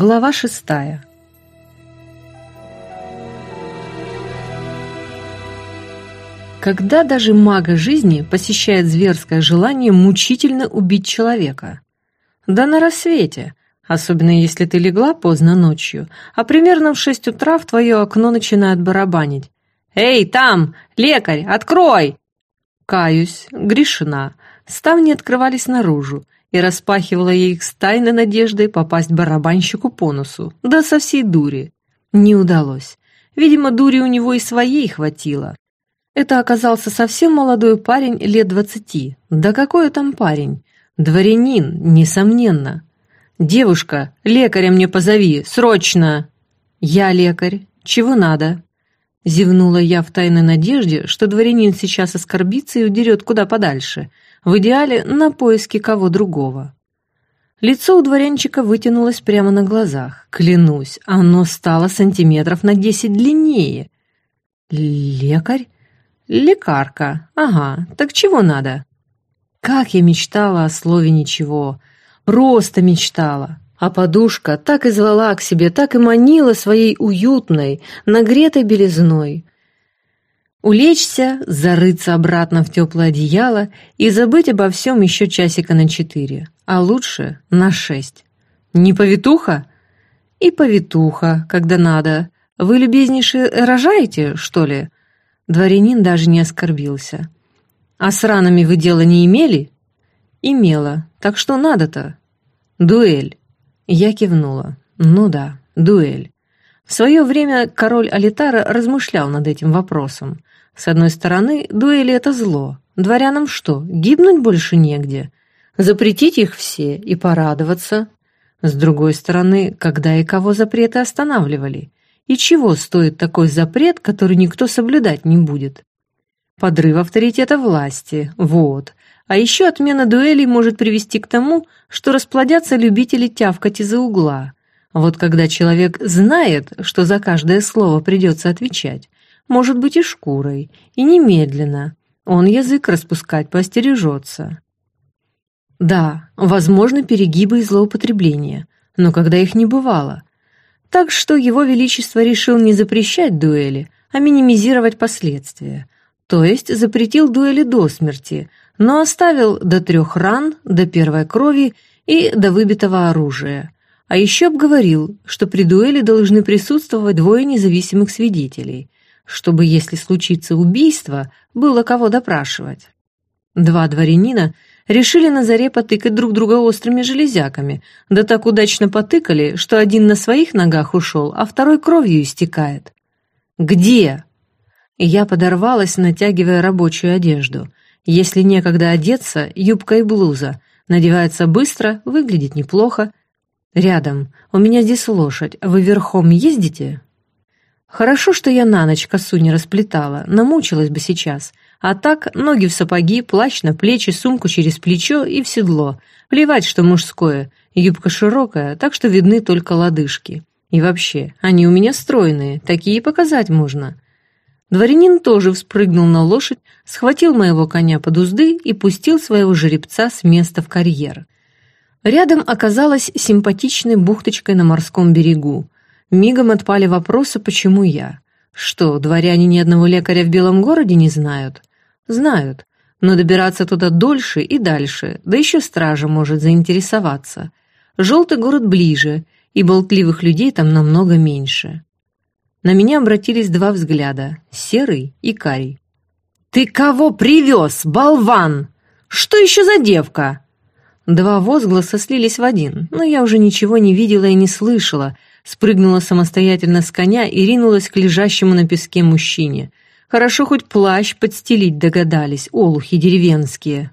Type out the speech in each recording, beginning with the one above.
Глава шестая. Когда даже мага жизни посещает зверское желание мучительно убить человека? Да на рассвете, особенно если ты легла поздно ночью, а примерно в шесть утра в твое окно начинают барабанить. «Эй, там! Лекарь, открой!» Каюсь, грешена. Ставни открывались наружу, и распахивала я их с тайной надеждой попасть барабанщику по носу, да со всей дури. Не удалось. Видимо, дури у него и своей хватило. Это оказался совсем молодой парень лет двадцати. Да какой там парень? Дворянин, несомненно. «Девушка, лекаря мне позови, срочно!» «Я лекарь. Чего надо?» Зевнула я в тайной надежде, что дворянин сейчас оскорбится и удерет куда подальше – в идеале на поиски кого другого. Лицо у дворянчика вытянулось прямо на глазах. Клянусь, оно стало сантиметров на десять длиннее. Лекарь? Лекарка. Ага, так чего надо? Как я мечтала о слове «ничего». Просто мечтала. А подушка так и звала к себе, так и манила своей уютной, нагретой белизной. Улечься, зарыться обратно в теплое одеяло и забыть обо всем еще часика на четыре, а лучше на шесть. Не повитуха? И повитуха, когда надо. Вы, любезнейшие, рожаете, что ли? Дворянин даже не оскорбился. А с ранами вы дела не имели? Имела. Так что надо-то? Дуэль. Я кивнула. Ну да, дуэль. В свое время король Алитара размышлял над этим вопросом. С одной стороны, дуэли — это зло. Дворянам что, гибнуть больше негде? Запретить их все и порадоваться? С другой стороны, когда и кого запреты останавливали? И чего стоит такой запрет, который никто соблюдать не будет? Подрыв авторитета власти, вот. А еще отмена дуэлей может привести к тому, что расплодятся любители тявкать из-за угла. Вот когда человек знает, что за каждое слово придется отвечать, может быть и шкурой, и немедленно. Он язык распускать поостережется. Да, возможны перегибы и злоупотребления, но когда их не бывало. Так что его величество решил не запрещать дуэли, а минимизировать последствия. То есть запретил дуэли до смерти, но оставил до трех ран, до первой крови и до выбитого оружия. А еще обговорил, что при дуэли должны присутствовать двое независимых свидетелей, чтобы, если случится убийство, было кого допрашивать. Два дворянина решили на заре потыкать друг друга острыми железяками, да так удачно потыкали, что один на своих ногах ушел, а второй кровью истекает. «Где?» Я подорвалась, натягивая рабочую одежду. Если некогда одеться, юбка и блуза. Надевается быстро, выглядит неплохо. Рядом. У меня здесь лошадь. Вы верхом ездите? Хорошо, что я на ночь косу не расплетала, намучилась бы сейчас. А так, ноги в сапоги, плащ на плечи, сумку через плечо и в седло. Плевать, что мужское. Юбка широкая, так что видны только лодыжки. И вообще, они у меня стройные, такие показать можно. Дворянин тоже вспрыгнул на лошадь, схватил моего коня под узды и пустил своего жеребца с места в карьер. Рядом оказалась симпатичной бухточкой на морском берегу. Мигом отпали вопросы, почему я. Что, дворяне ни одного лекаря в Белом городе не знают? Знают, но добираться туда дольше и дальше, да еще стража может заинтересоваться. Желтый город ближе, и болтливых людей там намного меньше. На меня обратились два взгляда, серый и карий. «Ты кого привез, болван? Что еще за девка?» Два возгласа слились в один, но я уже ничего не видела и не слышала, спрыгнула самостоятельно с коня и ринулась к лежащему на песке мужчине. Хорошо хоть плащ подстелить догадались, олухи деревенские.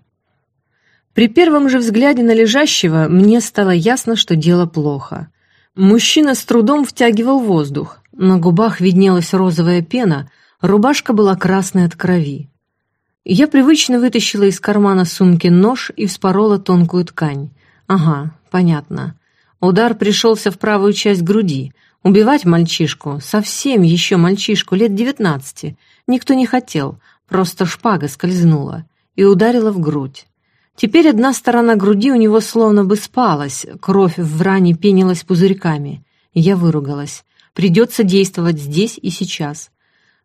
При первом же взгляде на лежащего мне стало ясно, что дело плохо. Мужчина с трудом втягивал воздух, на губах виднелась розовая пена, рубашка была красной от крови. Я привычно вытащила из кармана сумки нож и вспорола тонкую ткань. Ага, понятно. Удар пришелся в правую часть груди. Убивать мальчишку, совсем еще мальчишку, лет девятнадцати, никто не хотел, просто шпага скользнула и ударила в грудь. Теперь одна сторона груди у него словно бы спалась, кровь в ране пенилась пузырьками. Я выругалась. Придется действовать здесь и сейчас.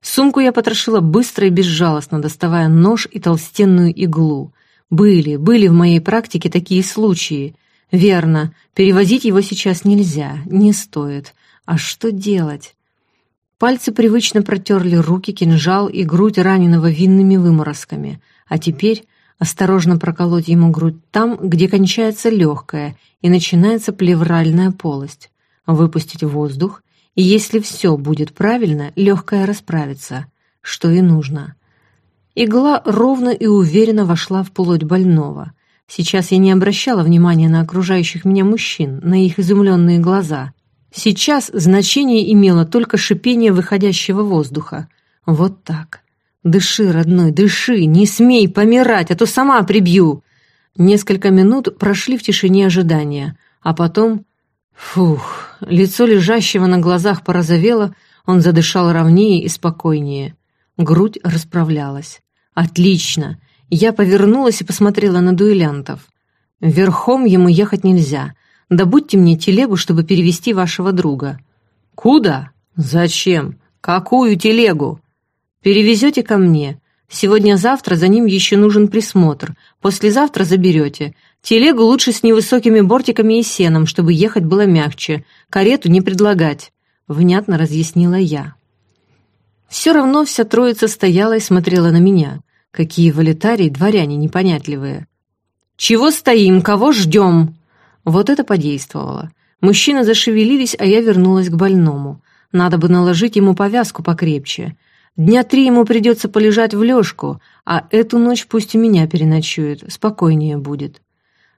Сумку я потрошила быстро и безжалостно, доставая нож и толстенную иглу. Были, были в моей практике такие случаи. Верно, перевозить его сейчас нельзя, не стоит. А что делать? Пальцы привычно протерли руки, кинжал и грудь раненого винными выморозками. А теперь осторожно проколоть ему грудь там, где кончается легкая и начинается плевральная полость. Выпустить воздух и если все будет правильно, легкая расправится, что и нужно. Игла ровно и уверенно вошла в плоть больного. Сейчас я не обращала внимания на окружающих меня мужчин, на их изумленные глаза. Сейчас значение имело только шипение выходящего воздуха. Вот так. «Дыши, родной, дыши, не смей помирать, а то сама прибью!» Несколько минут прошли в тишине ожидания, а потом Фух, лицо лежащего на глазах порозовело, он задышал ровнее и спокойнее. Грудь расправлялась. «Отлично!» Я повернулась и посмотрела на дуэлянтов. «Верхом ему ехать нельзя. Добудьте мне телегу, чтобы перевести вашего друга». «Куда? Зачем? Какую телегу?» «Перевезете ко мне. Сегодня-завтра за ним еще нужен присмотр. Послезавтра заберете. Телегу лучше с невысокими бортиками и сеном, чтобы ехать было мягче. Карету не предлагать», — внятно разъяснила я. Все равно вся троица стояла и смотрела на меня. Какие валетарии дворяне непонятливые. «Чего стоим? Кого ждем?» Вот это подействовало. Мужчины зашевелились, а я вернулась к больному. Надо бы наложить ему повязку покрепче. Дня три ему придется полежать в лёжку, а эту ночь пусть у меня переночует, спокойнее будет.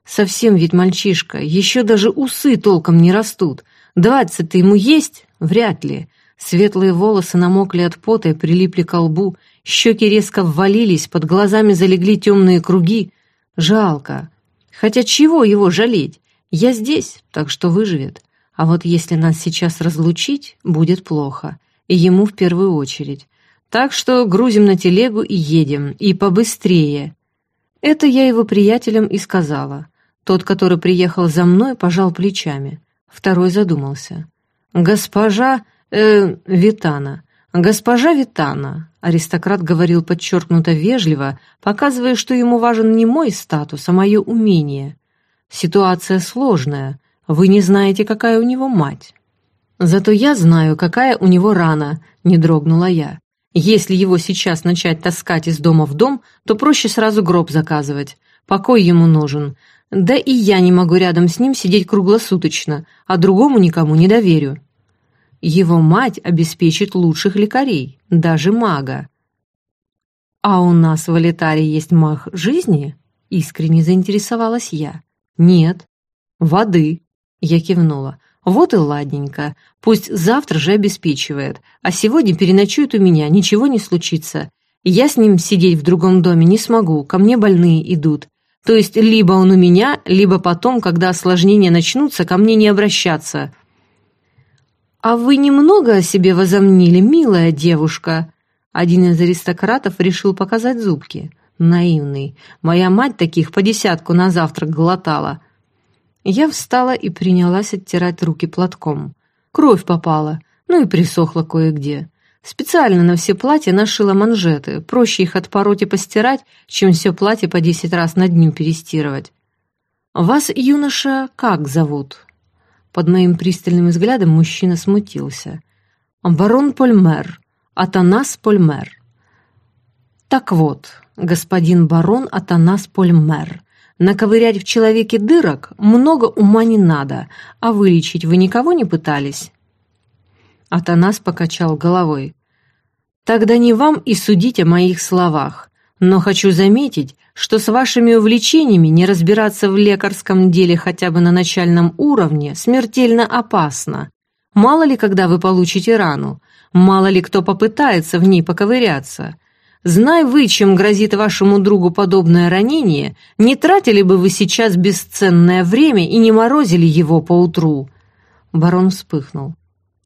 Совсем ведь мальчишка, еще даже усы толком не растут. Двадцать-то ему есть? Вряд ли. Светлые волосы намокли от пота и прилипли к лбу, щеки резко ввалились, под глазами залегли темные круги. Жалко. Хотя чего его жалеть? Я здесь, так что выживет. А вот если нас сейчас разлучить, будет плохо. И ему в первую очередь. Так что грузим на телегу и едем, и побыстрее. Это я его приятелям и сказала. Тот, который приехал за мной, пожал плечами. Второй задумался. «Госпожа... э... Витана. Госпожа Витана», — аристократ говорил подчеркнуто вежливо, показывая, что ему важен не мой статус, а мое умение. «Ситуация сложная. Вы не знаете, какая у него мать». «Зато я знаю, какая у него рана», — не дрогнула я. «Если его сейчас начать таскать из дома в дом, то проще сразу гроб заказывать. Покой ему нужен. Да и я не могу рядом с ним сидеть круглосуточно, а другому никому не доверю. Его мать обеспечит лучших лекарей, даже мага. «А у нас в Алитаре есть маг жизни?» — искренне заинтересовалась я. «Нет». «Воды», — я кивнула. «Вот и ладненько. Пусть завтра же обеспечивает, а сегодня переночует у меня, ничего не случится. Я с ним сидеть в другом доме не смогу, ко мне больные идут. То есть либо он у меня, либо потом, когда осложнения начнутся, ко мне не обращаться. «А вы немного о себе возомнили, милая девушка?» Один из аристократов решил показать зубки. Наивный. Моя мать таких по десятку на завтрак глотала. Я встала и принялась оттирать руки платком. Кровь попала, ну и присохла кое-где. Специально на все платья нашила манжеты, проще их отпороть и постирать, чем все платье по десять раз на дню перестирывать. «Вас, юноша, как зовут?» Под моим пристальным взглядом мужчина смутился. «Барон Польмер, Атанас Польмер». «Так вот, господин барон Атанас Польмер, наковырять в человеке дырок много ума не надо, а вылечить вы никого не пытались?» Атанас покачал головой. «Тогда не вам и судить о моих словах, но хочу заметить, что с вашими увлечениями не разбираться в лекарском деле хотя бы на начальном уровне смертельно опасно. Мало ли, когда вы получите рану, мало ли кто попытается в ней поковыряться. Знай вы, чем грозит вашему другу подобное ранение, не тратили бы вы сейчас бесценное время и не морозили его поутру». Барон вспыхнул.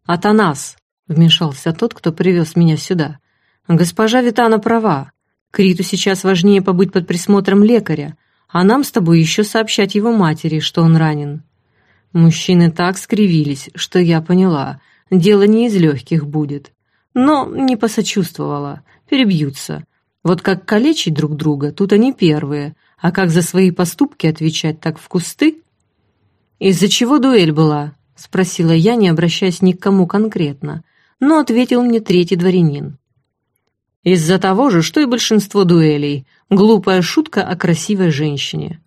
«Атанас!» — вмешался тот, кто привез меня сюда. «Госпожа Витана права. Криту сейчас важнее побыть под присмотром лекаря, а нам с тобой еще сообщать его матери, что он ранен». Мужчины так скривились, что я поняла, дело не из легких будет. Но не посочувствовала, перебьются. Вот как калечить друг друга, тут они первые, а как за свои поступки отвечать так в кусты? «Из-за чего дуэль была?» — спросила я, не обращаясь ни к кому конкретно, но ответил мне третий дворянин. «Из-за того же, что и большинство дуэлей. Глупая шутка о красивой женщине».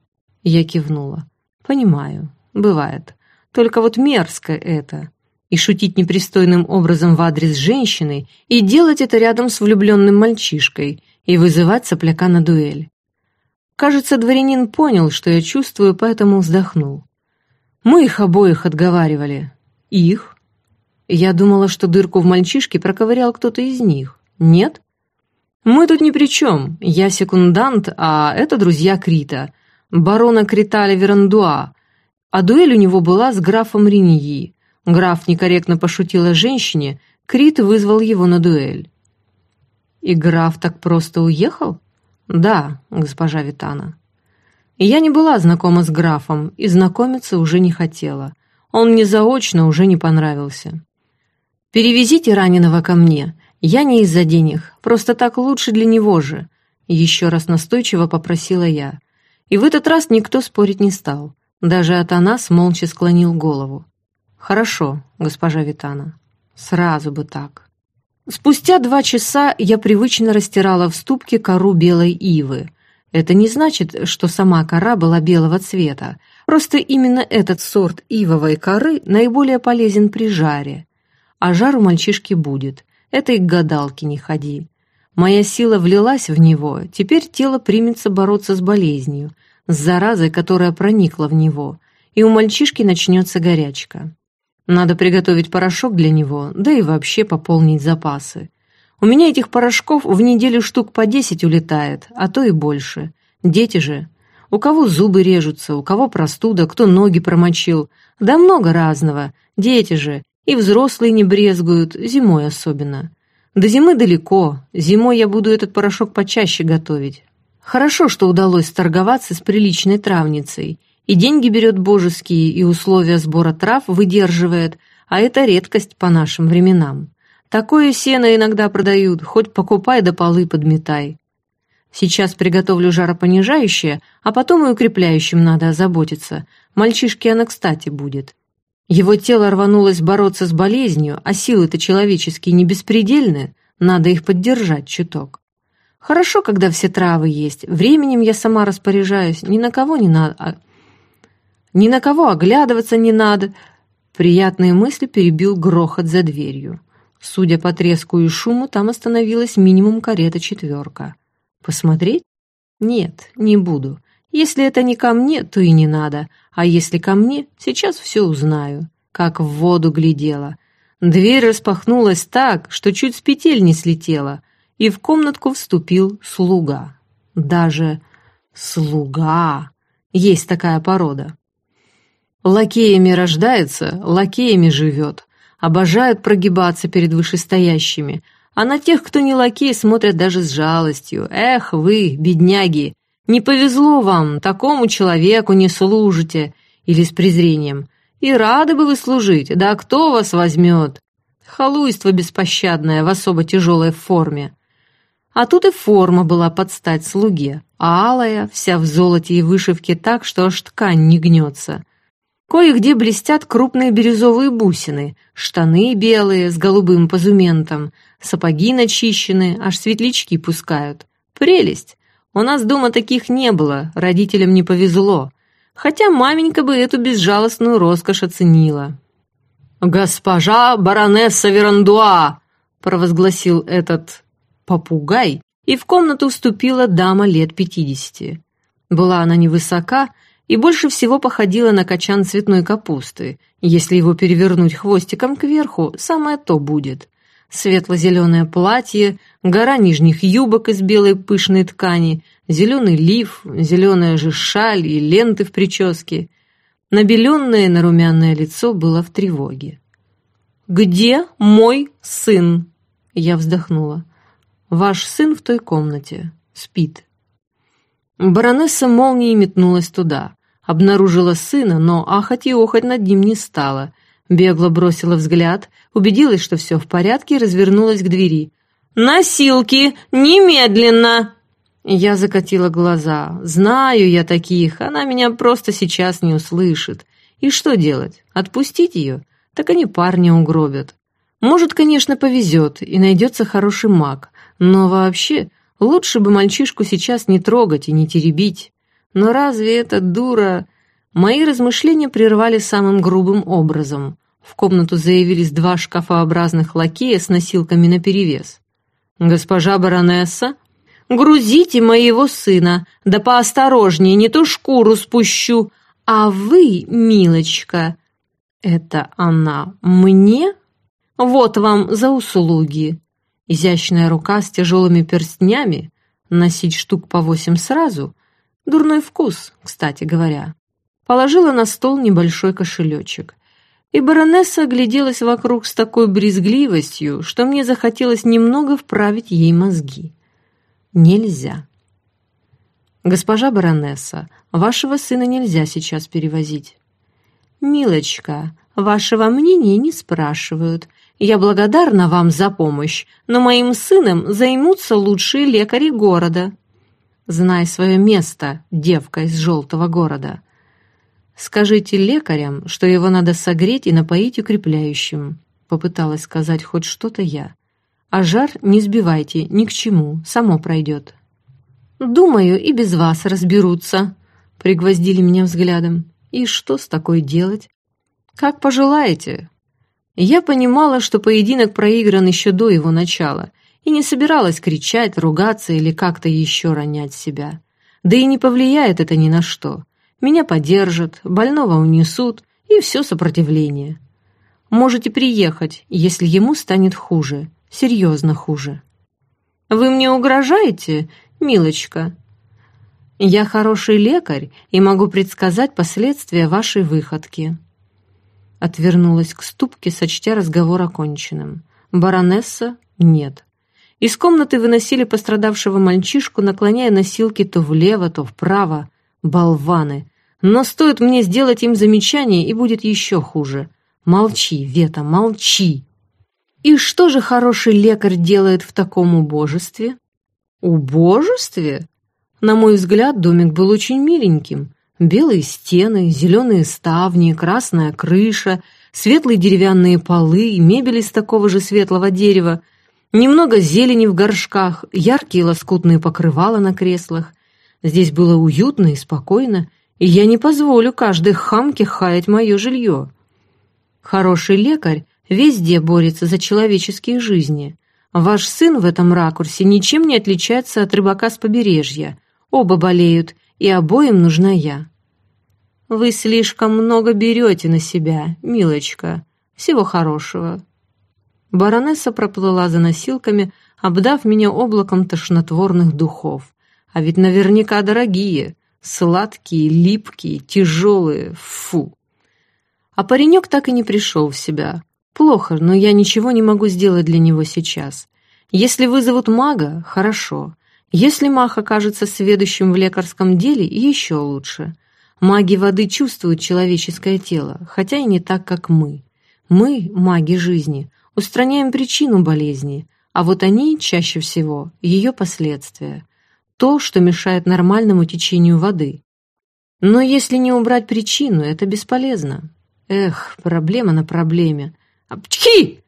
Я кивнула. «Понимаю. Бывает. Только вот мерзко это. И шутить непристойным образом в адрес женщины, и делать это рядом с влюбленным мальчишкой, и вызывать сопляка на дуэль. Кажется, дворянин понял, что я чувствую, поэтому вздохнул. Мы их обоих отговаривали. Их? Я думала, что дырку в мальчишке проковырял кто-то из них. Нет? Мы тут ни при чем. Я секундант, а это друзья Крита. Барона Криталя Верандуа, а дуэль у него была с графом Риньи. Граф некорректно пошутил о женщине, Крит вызвал его на дуэль. «И граф так просто уехал?» «Да, госпожа Витана». Я не была знакома с графом и знакомиться уже не хотела. Он мне заочно уже не понравился. «Перевезите раненого ко мне. Я не из-за денег, просто так лучше для него же», еще раз настойчиво попросила я. И в этот раз никто спорить не стал. Даже Атанас молча склонил голову. «Хорошо, госпожа Витана. Сразу бы так». Спустя два часа я привычно растирала в ступке кору белой ивы. Это не значит, что сама кора была белого цвета. Просто именно этот сорт ивовой коры наиболее полезен при жаре. А жар у мальчишки будет. Это и к гадалке не ходи. Моя сила влилась в него, теперь тело примется бороться с болезнью с заразой, которая проникла в него, и у мальчишки начнется горячка. Надо приготовить порошок для него, да и вообще пополнить запасы. У меня этих порошков в неделю штук по десять улетает, а то и больше. Дети же. У кого зубы режутся, у кого простуда, кто ноги промочил. Да много разного. Дети же. И взрослые не брезгуют, зимой особенно. До зимы далеко. Зимой я буду этот порошок почаще готовить. Хорошо, что удалось торговаться с приличной травницей. И деньги берет божеские, и условия сбора трав выдерживает, а это редкость по нашим временам. Такое сено иногда продают, хоть покупай да полы подметай. Сейчас приготовлю жаропонижающее, а потом и укрепляющим надо озаботиться. Мальчишке оно кстати будет. Его тело рванулось бороться с болезнью, а силы-то человеческие не беспредельны, надо их поддержать чуток. Хорошо, когда все травы есть. Временем я сама распоряжаюсь. Ни на кого не надо... А... Ни на кого оглядываться не надо. Приятные мысли перебил грохот за дверью. Судя по треску и шуму, там остановилась минимум карета-четверка. Посмотреть? Нет, не буду. Если это не ко мне, то и не надо. А если ко мне, сейчас все узнаю. Как в воду глядела. Дверь распахнулась так, что чуть с петель не слетела и в комнатку вступил слуга. Даже слуга. Есть такая порода. Лакеями рождается, лакеями живет. Обожают прогибаться перед вышестоящими, а на тех, кто не лакей, смотрят даже с жалостью. Эх вы, бедняги, не повезло вам, такому человеку не служите. Или с презрением. И рады бы вы служить, да кто вас возьмет? Халуйство беспощадное в особо тяжелой форме. А тут и форма была под стать слуге, алая, вся в золоте и вышивке так, что аж ткань не гнется. Кое-где блестят крупные бирюзовые бусины, штаны белые с голубым позументом, сапоги начищены, аж светлячки пускают. Прелесть! У нас дома таких не было, родителям не повезло. Хотя маменька бы эту безжалостную роскошь оценила. «Госпожа баронесса Верандуа!» — провозгласил этот попугай, и в комнату вступила дама лет пятидесяти. Была она невысока и больше всего походила на качан цветной капусты. Если его перевернуть хвостиком кверху, самое то будет. Светло-зеленое платье, гора нижних юбок из белой пышной ткани, зеленый лиф, зеленая же шаль и ленты в прическе. Набеленное нарумянное лицо было в тревоге. «Где мой сын?» Я вздохнула. Ваш сын в той комнате. Спит. Баронесса молнией метнулась туда. Обнаружила сына, но ахать и охать над ним не стала. Бегло бросила взгляд, убедилась, что все в порядке, и развернулась к двери. «Носилки! Немедленно!» Я закатила глаза. «Знаю я таких, она меня просто сейчас не услышит. И что делать? Отпустить ее? Так они парня угробят. Может, конечно, повезет, и найдется хороший маг, но вообще лучше бы мальчишку сейчас не трогать и не теребить. Но разве эта дура... Мои размышления прервали самым грубым образом. В комнату заявились два шкафообразных лакея с носилками наперевес. «Госпожа баронесса, грузите моего сына, да поосторожнее, не то шкуру спущу. А вы, милочка, это она мне?» Вот вам за услуги. Изящная рука с тяжелыми перстнями, носить штук по восемь сразу. Дурной вкус, кстати говоря. Положила на стол небольшой кошелечек. И баронесса огляделась вокруг с такой брезгливостью, что мне захотелось немного вправить ей мозги. Нельзя. Госпожа баронесса, вашего сына нельзя сейчас перевозить. Милочка, вашего мнения не спрашивают. Я благодарна вам за помощь, но моим сыном займутся лучшие лекари города. Знай свое место, девка из желтого города. Скажите лекарям, что его надо согреть и напоить укрепляющим. Попыталась сказать хоть что-то я. А жар не сбивайте, ни к чему, само пройдет. Думаю, и без вас разберутся, пригвоздили меня взглядом. И что с такой делать? Как пожелаете, я понимала, что поединок проигран еще до его начала, и не собиралась кричать, ругаться или как-то еще ронять себя. Да и не повлияет это ни на что. Меня поддержат, больного унесут, и все сопротивление. Можете приехать, если ему станет хуже, серьезно хуже. Вы мне угрожаете, милочка? Я хороший лекарь и могу предсказать последствия вашей выходки отвернулась к ступке, сочтя разговор оконченным. Баронесса — нет. Из комнаты выносили пострадавшего мальчишку, наклоняя носилки то влево, то вправо. Болваны! Но стоит мне сделать им замечание, и будет еще хуже. Молчи, Вета, молчи! И что же хороший лекарь делает в таком убожестве? Убожестве? На мой взгляд, домик был очень миленьким. Белые стены, зеленые ставни, красная крыша, светлые деревянные полы, мебель из такого же светлого дерева, немного зелени в горшках, яркие лоскутные покрывала на креслах. Здесь было уютно и спокойно, и я не позволю каждой хамке хаять мое жилье. Хороший лекарь везде борется за человеческие жизни. Ваш сын в этом ракурсе ничем не отличается от рыбака с побережья. Оба болеют, и обоим нужна я. Вы слишком много берете на себя, милочка. Всего хорошего». Баронесса проплыла за носилками, обдав меня облаком тошнотворных духов. А ведь наверняка дорогие, сладкие, липкие, тяжелые, фу. А паренек так и не пришел в себя. Плохо, но я ничего не могу сделать для него сейчас. Если вызовут мага, хорошо. Если маг окажется сведущим в лекарском деле, еще лучше. Маги воды чувствуют человеческое тело, хотя и не так, как мы. Мы, маги жизни, устраняем причину болезни, а вот они чаще всего ее последствия. То, что мешает нормальному течению воды. Но если не убрать причину, это бесполезно. Эх, проблема на проблеме. Апчхи!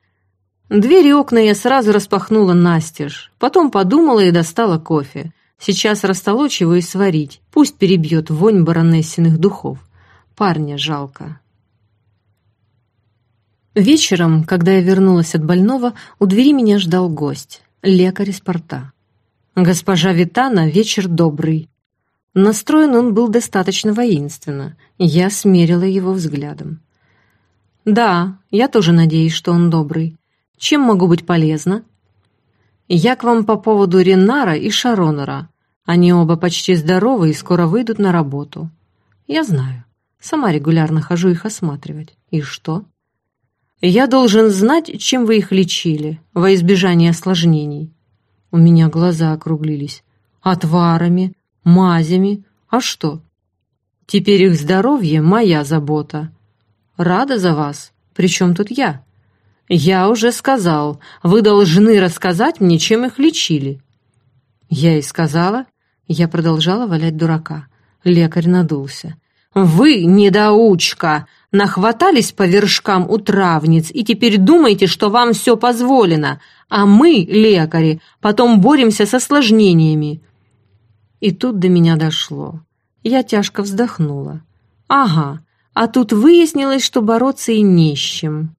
Двери и окна я сразу распахнула настежь, потом подумала и достала кофе. Сейчас растолочь его и сварить. Пусть перебьет вонь баронессиных духов. Парня жалко. Вечером, когда я вернулась от больного, у двери меня ждал гость, лекарь из порта. Госпожа Витана, вечер добрый. Настроен он был достаточно воинственно. Я смерила его взглядом. «Да, я тоже надеюсь, что он добрый. Чем могу быть полезна?» «Я к вам по поводу Ренара и Шаронера. Они оба почти здоровы и скоро выйдут на работу. Я знаю. Сама регулярно хожу их осматривать. И что? Я должен знать, чем вы их лечили, во избежание осложнений. У меня глаза округлились. Отварами. Мазями. А что? Теперь их здоровье — моя забота. Рада за вас. Причем тут я? Я уже сказал, вы должны рассказать мне, чем их лечили. Я и сказала. Я продолжала валять дурака. Лекарь надулся. «Вы, недоучка, нахватались по вершкам у травниц и теперь думаете, что вам все позволено, а мы, лекари, потом боремся с осложнениями». И тут до меня дошло. Я тяжко вздохнула. «Ага, а тут выяснилось, что бороться и не с чем».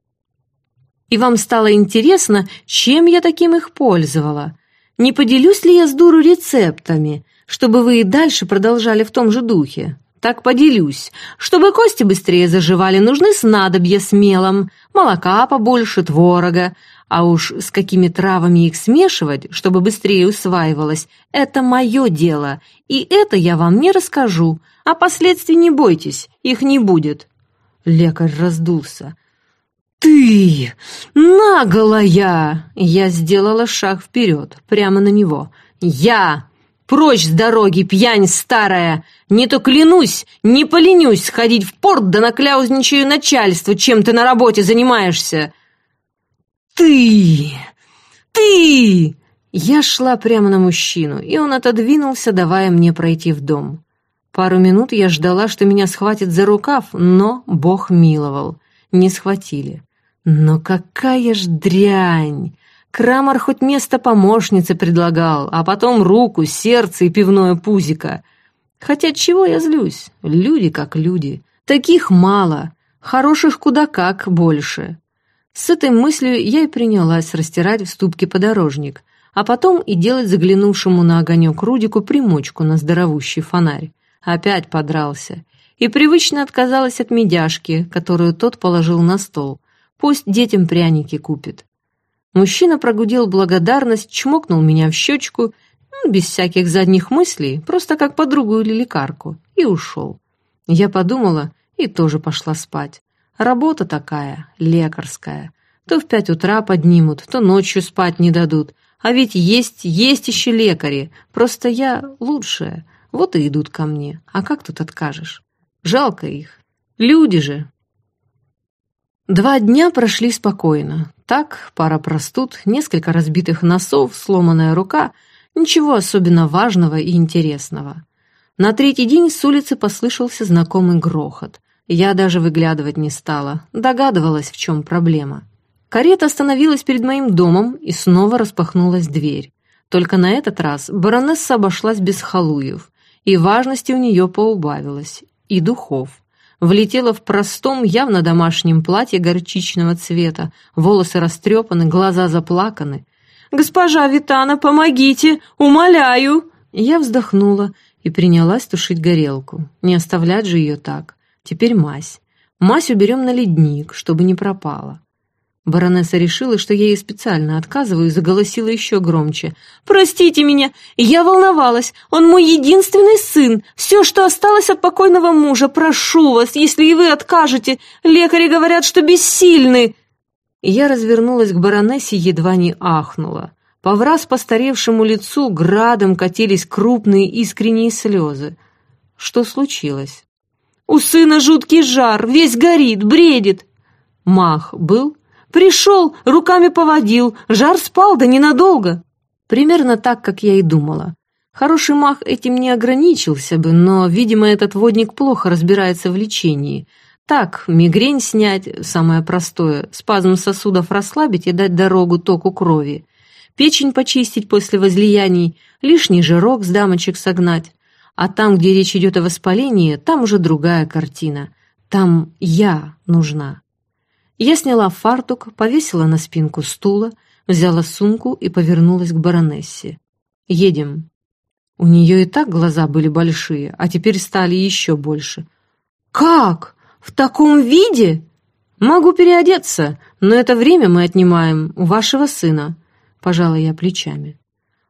«И вам стало интересно, чем я таким их пользовала? Не поделюсь ли я с дуру рецептами, чтобы вы и дальше продолжали в том же духе?» Так поделюсь. Чтобы кости быстрее заживали, нужны снадобья с молока побольше, творога. А уж с какими травами их смешивать, чтобы быстрее усваивалось, это мое дело. И это я вам не расскажу. А последствий не бойтесь, их не будет. Лекарь раздулся. «Ты! Наголая!» Я сделала шаг вперед, прямо на него. «Я! Прочь с дороги, пьянь старая! Не то клянусь, не поленюсь сходить в порт, да накляузничаю начальство, чем ты на работе занимаешься!» «Ты! Ты!» Я шла прямо на мужчину, и он отодвинулся, давая мне пройти в дом. Пару минут я ждала, что меня схватит за рукав, но Бог миловал. Не схватили. Но какая ж дрянь! Крамар хоть место помощницы предлагал, а потом руку, сердце и пивное пузико. Хотя чего я злюсь? Люди как люди. Таких мало, хороших куда как больше. С этой мыслью я и принялась растирать в ступке подорожник, а потом и делать заглянувшему на огонек Рудику примочку на здоровущий фонарь. Опять подрался. И привычно отказалась от медяшки, которую тот положил на стол. Пусть детям пряники купит. Мужчина прогудел благодарность, чмокнул меня в щечку, ну, без всяких задних мыслей, просто как подругу или лекарку, и ушел. Я подумала и тоже пошла спать. Работа такая, лекарская. То в пять утра поднимут, то ночью спать не дадут. А ведь есть, есть еще лекари. Просто я лучшая. Вот и идут ко мне. А как тут откажешь? Жалко их. Люди же. Два дня прошли спокойно. Так, пара простуд, несколько разбитых носов, сломанная рука, ничего особенно важного и интересного. На третий день с улицы послышался знакомый грохот. Я даже выглядывать не стала, догадывалась, в чем проблема. Карета остановилась перед моим домом, и снова распахнулась дверь. Только на этот раз баронесса обошлась без халуев, и важности у нее поубавилось, и духов влетела в простом, явно домашнем платье горчичного цвета, волосы растрепаны, глаза заплаканы. «Госпожа Витана, помогите! Умоляю!» Я вздохнула и принялась тушить горелку. Не оставлять же ее так. Теперь мазь. Мазь уберем на ледник, чтобы не пропала. Баронесса решила, что я ей специально отказываю, и заголосила еще громче. «Простите меня! Я волновалась! Он мой единственный сын! Все, что осталось от покойного мужа! Прошу вас, если и вы откажете! Лекари говорят, что бессильны!» Я развернулась к баронессе, едва не ахнула. По враз постаревшему лицу градом катились крупные искренние слезы. Что случилось? «У сына жуткий жар, весь горит, бредит!» Мах был Пришел, руками поводил, жар спал, да ненадолго. Примерно так, как я и думала. Хороший мах этим не ограничился бы, но, видимо, этот водник плохо разбирается в лечении. Так, мигрень снять, самое простое, спазм сосудов расслабить и дать дорогу току крови. Печень почистить после возлияний, лишний жирок с дамочек согнать. А там, где речь идет о воспалении, там уже другая картина. Там я нужна. Я сняла фартук, повесила на спинку стула, взяла сумку и повернулась к баронессе. «Едем». У нее и так глаза были большие, а теперь стали еще больше. «Как? В таком виде?» «Могу переодеться, но это время мы отнимаем у вашего сына», — пожала я плечами.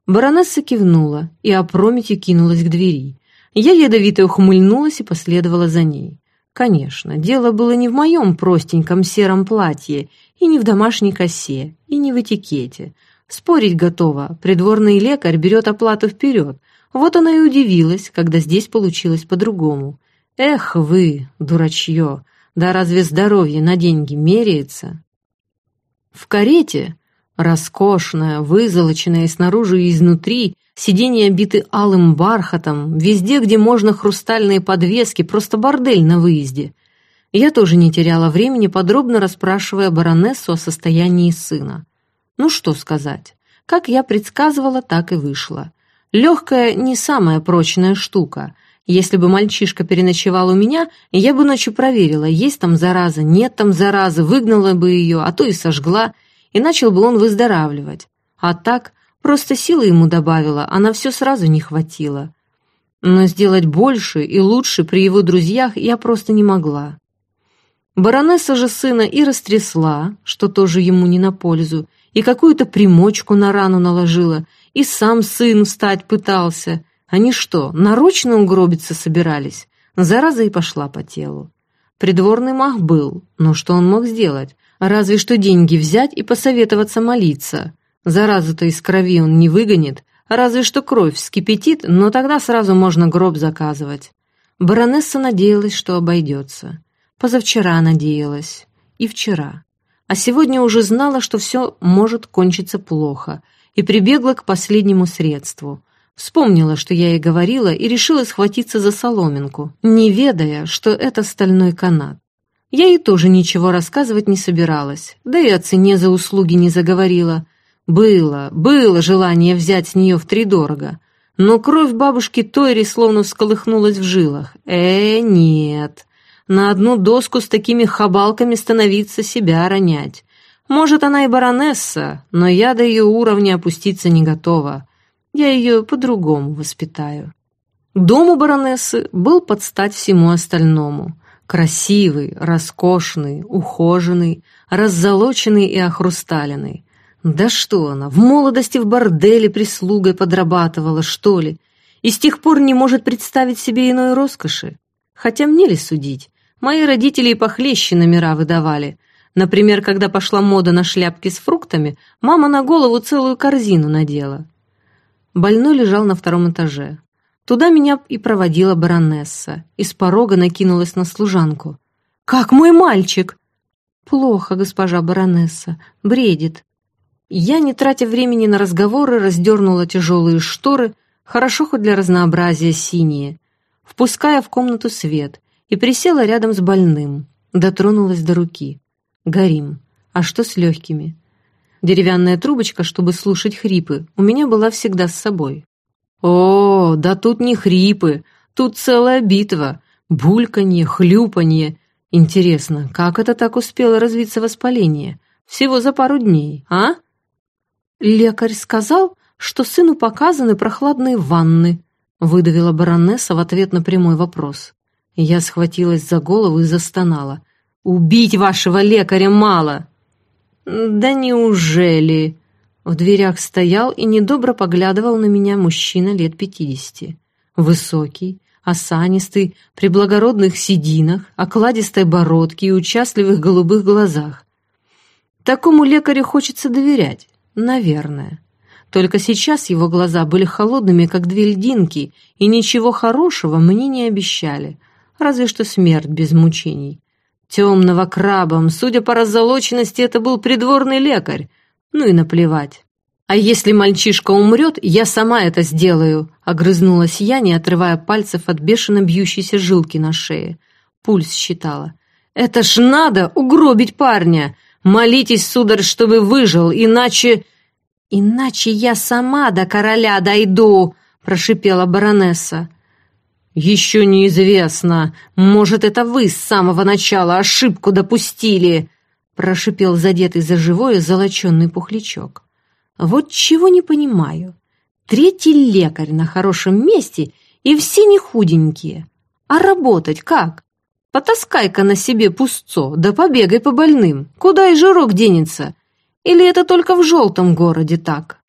Баронесса кивнула и опрометью кинулась к двери. Я ядовито ухмыльнулась и последовала за ней. Конечно, дело было не в моем простеньком сером платье, и не в домашней косе, и не в этикете. Спорить готова, придворный лекарь берет оплату вперед. Вот она и удивилась, когда здесь получилось по-другому. Эх вы, дурачье, да разве здоровье на деньги меряется? В карете, роскошная, вызолоченная снаружи и изнутри, сиденья обиты алым бархатом, везде, где можно хрустальные подвески, просто бордель на выезде. Я тоже не теряла времени, подробно расспрашивая баронессу о состоянии сына. Ну что сказать, как я предсказывала, так и вышло. Легкая не самая прочная штука. Если бы мальчишка переночевал у меня, я бы ночью проверила, есть там зараза, нет там заразы, выгнала бы ее, а то и сожгла, и начал бы он выздоравливать. А так, просто силы ему добавила, а на все сразу не хватило. Но сделать больше и лучше при его друзьях я просто не могла. Баронесса же сына и растрясла, что тоже ему не на пользу, и какую-то примочку на рану наложила, и сам сын встать пытался. Они что, нарочно угробиться собирались? Зараза и пошла по телу. Придворный маг был, но что он мог сделать? Разве что деньги взять и посоветоваться молиться. Заразу-то из крови он не выгонит, разве что кровь вскипятит, но тогда сразу можно гроб заказывать. Баронесса надеялась, что обойдется. Позавчера надеялась. И вчера а сегодня уже знала, что все может кончиться плохо, и прибегла к последнему средству. Вспомнила, что я ей говорила, и решила схватиться за соломинку, не ведая, что это стальной канат. Я ей тоже ничего рассказывать не собиралась, да и о цене за услуги не заговорила. Было, было желание взять с нее втридорого, но кровь бабушки Тойри словно всколыхнулась в жилах. Э, нет, на одну доску с такими хабалками становиться себя ронять. Может, она и баронесса, но я до ее уровня опуститься не готова. Я ее по-другому воспитаю. Дом у баронессы был под стать всему остальному. Красивый, роскошный, ухоженный, раззолоченный и охрусталенный. Да что она, в молодости в борделе прислугой подрабатывала, что ли? И с тех пор не может представить себе иной роскоши. Хотя мне ли судить? Мои родители и похлеще номера выдавали. Например, когда пошла мода на шляпки с фруктами, мама на голову целую корзину надела. Больной лежал на втором этаже. Туда меня и проводила баронесса. Из порога накинулась на служанку. «Как мой мальчик?» «Плохо, госпожа баронесса. Бредит». Я, не тратя времени на разговоры, раздернула тяжелые шторы, хорошо хоть для разнообразия синие, впуская в комнату свет, и присела рядом с больным, дотронулась до руки. Горим. А что с легкими? Деревянная трубочка, чтобы слушать хрипы, у меня была всегда с собой. О, да тут не хрипы, тут целая битва. Бульканье, хлюпанье. Интересно, как это так успело развиться воспаление? Всего за пару дней, а? Лекарь сказал, что сыну показаны прохладные ванны, выдавила баронесса в ответ на прямой вопрос. Я схватилась за голову и застонала. «Убить вашего лекаря мало!» «Да неужели?» В дверях стоял и недобро поглядывал на меня мужчина лет пятидесяти. Высокий, осанистый, при благородных сединах, окладистой бородке и участливых голубых глазах. Такому лекарю хочется доверять, наверное. Только сейчас его глаза были холодными, как две льдинки, и ничего хорошего мне не обещали — разве что смерть без мучений. Темного крабом, судя по раззолоченности, это был придворный лекарь. Ну и наплевать. «А если мальчишка умрет, я сама это сделаю», — огрызнулась я, не отрывая пальцев от бешено бьющейся жилки на шее. Пульс считала. «Это ж надо угробить парня! Молитесь, сударь, чтобы выжил, иначе...» «Иначе я сама до короля дойду!» — прошипела баронесса. «Еще неизвестно. Может, это вы с самого начала ошибку допустили!» Прошипел задетый за живое золоченный пухлячок. «Вот чего не понимаю. Третий лекарь на хорошем месте, и все не худенькие. А работать как? Потаскай-ка на себе пустцо, да побегай по больным. Куда и жирок денется? Или это только в желтом городе так?»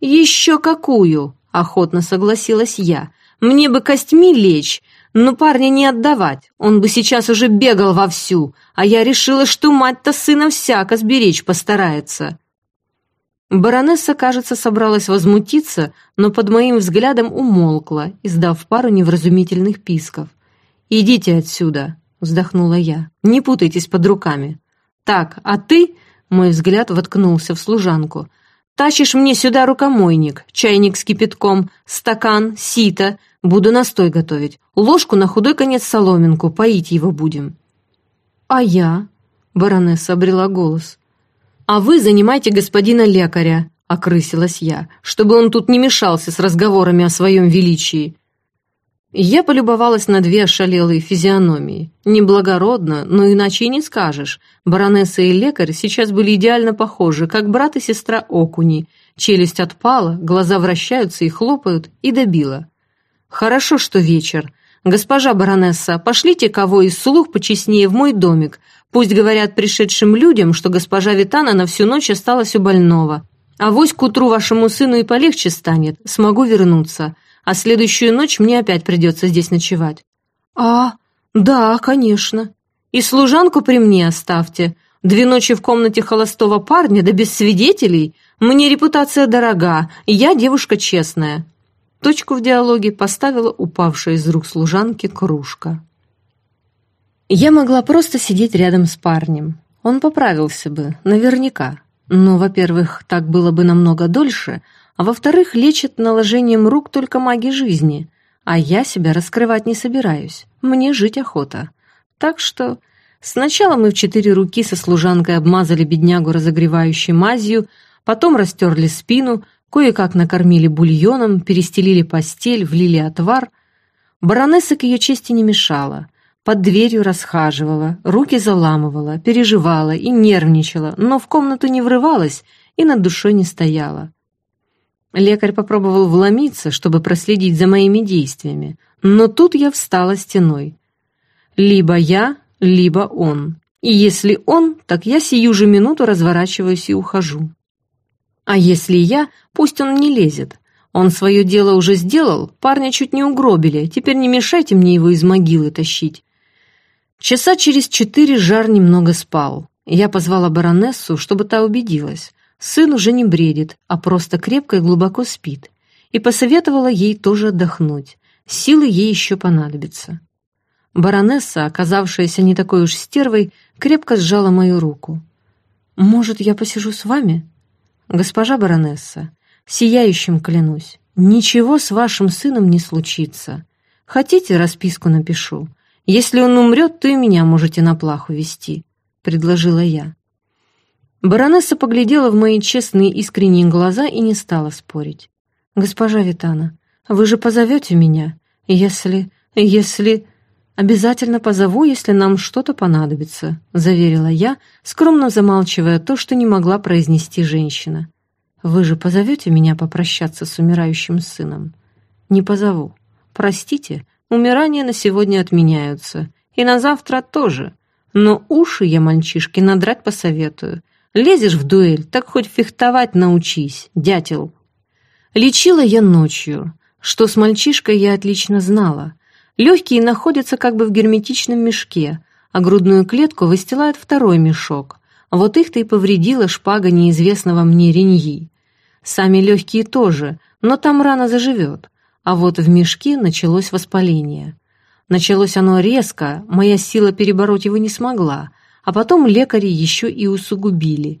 «Еще какую!» — охотно согласилась я — мне бы костьми лечь, но парня не отдавать, он бы сейчас уже бегал вовсю, а я решила, что мать-то сына всяко сберечь постарается. Баронесса, кажется, собралась возмутиться, но под моим взглядом умолкла, издав пару невразумительных писков. «Идите отсюда», — вздохнула я, — «не путайтесь под руками». «Так, а ты...» — мой взгляд воткнулся в служанку. «Тащишь мне сюда рукомойник, чайник с кипятком, стакан, сито. Буду настой готовить. Ложку на худой конец соломинку, поить его будем». «А я?» — баронесса обрела голос. «А вы занимайте господина лекаря», — окрысилась я, «чтобы он тут не мешался с разговорами о своем величии». Я полюбовалась на две ошалелые физиономии. Неблагородно, но иначе и не скажешь. Баронесса и лекарь сейчас были идеально похожи, как брат и сестра Окуни. Челюсть отпала, глаза вращаются и хлопают, и добила. «Хорошо, что вечер. Госпожа баронесса, пошлите кого из слух почестнее в мой домик. Пусть говорят пришедшим людям, что госпожа Витана на всю ночь осталась у больного. А вось к утру вашему сыну и полегче станет, смогу вернуться. А следующую ночь мне опять придется здесь ночевать». «А, да, конечно. И служанку при мне оставьте. Две ночи в комнате холостого парня, да без свидетелей. Мне репутация дорога, я девушка честная». Точку в диалоге поставила упавшая из рук служанки кружка. Я могла просто сидеть рядом с парнем. Он поправился бы, наверняка. Но, во-первых, так было бы намного дольше, а во-вторых, лечат наложением рук только маги жизни, а я себя раскрывать не собираюсь. Мне жить охота. Так что сначала мы в четыре руки со служанкой обмазали беднягу разогревающей мазью, потом растерли спину, кое-как накормили бульоном, перестелили постель, влили отвар. Баронесса к ее чести не мешала — под дверью расхаживала, руки заламывала, переживала и нервничала, но в комнату не врывалась и над душой не стояла. Лекарь попробовал вломиться, чтобы проследить за моими действиями, но тут я встала стеной. Либо я, либо он. И если он, так я сию же минуту разворачиваюсь и ухожу. А если я, пусть он не лезет. Он свое дело уже сделал, парня чуть не угробили, теперь не мешайте мне его из могилы тащить. Часа через четыре жар немного спал. Я позвала баронессу, чтобы та убедилась. Сын уже не бредит, а просто крепко и глубоко спит. И посоветовала ей тоже отдохнуть. Силы ей еще понадобятся. Баронесса, оказавшаяся не такой уж стервой, крепко сжала мою руку. «Может, я посижу с вами?» «Госпожа баронесса, сияющим клянусь, ничего с вашим сыном не случится. Хотите, расписку напишу? Если он умрет, то и меня можете на плаху вести», — предложила я. Баронесса поглядела в мои честные искренние глаза и не стала спорить. «Госпожа Витана, вы же позовете меня, если... если...» «Обязательно позову, если нам что-то понадобится», — заверила я, скромно замалчивая то, что не могла произнести женщина. «Вы же позовете меня попрощаться с умирающим сыном?» «Не позову. Простите, Умирания на сегодня отменяются. И на завтра тоже. Но уши я мальчишке надрать посоветую. Лезешь в дуэль, так хоть фехтовать научись, дятел. Лечила я ночью. Что с мальчишкой я отлично знала. Легкие находятся как бы в герметичном мешке, а грудную клетку выстилает второй мешок. Вот их-то и повредила шпага неизвестного мне реньи. Сами легкие тоже, но там рано заживет а вот в мешке началось воспаление. Началось оно резко, моя сила перебороть его не смогла, а потом лекари еще и усугубили.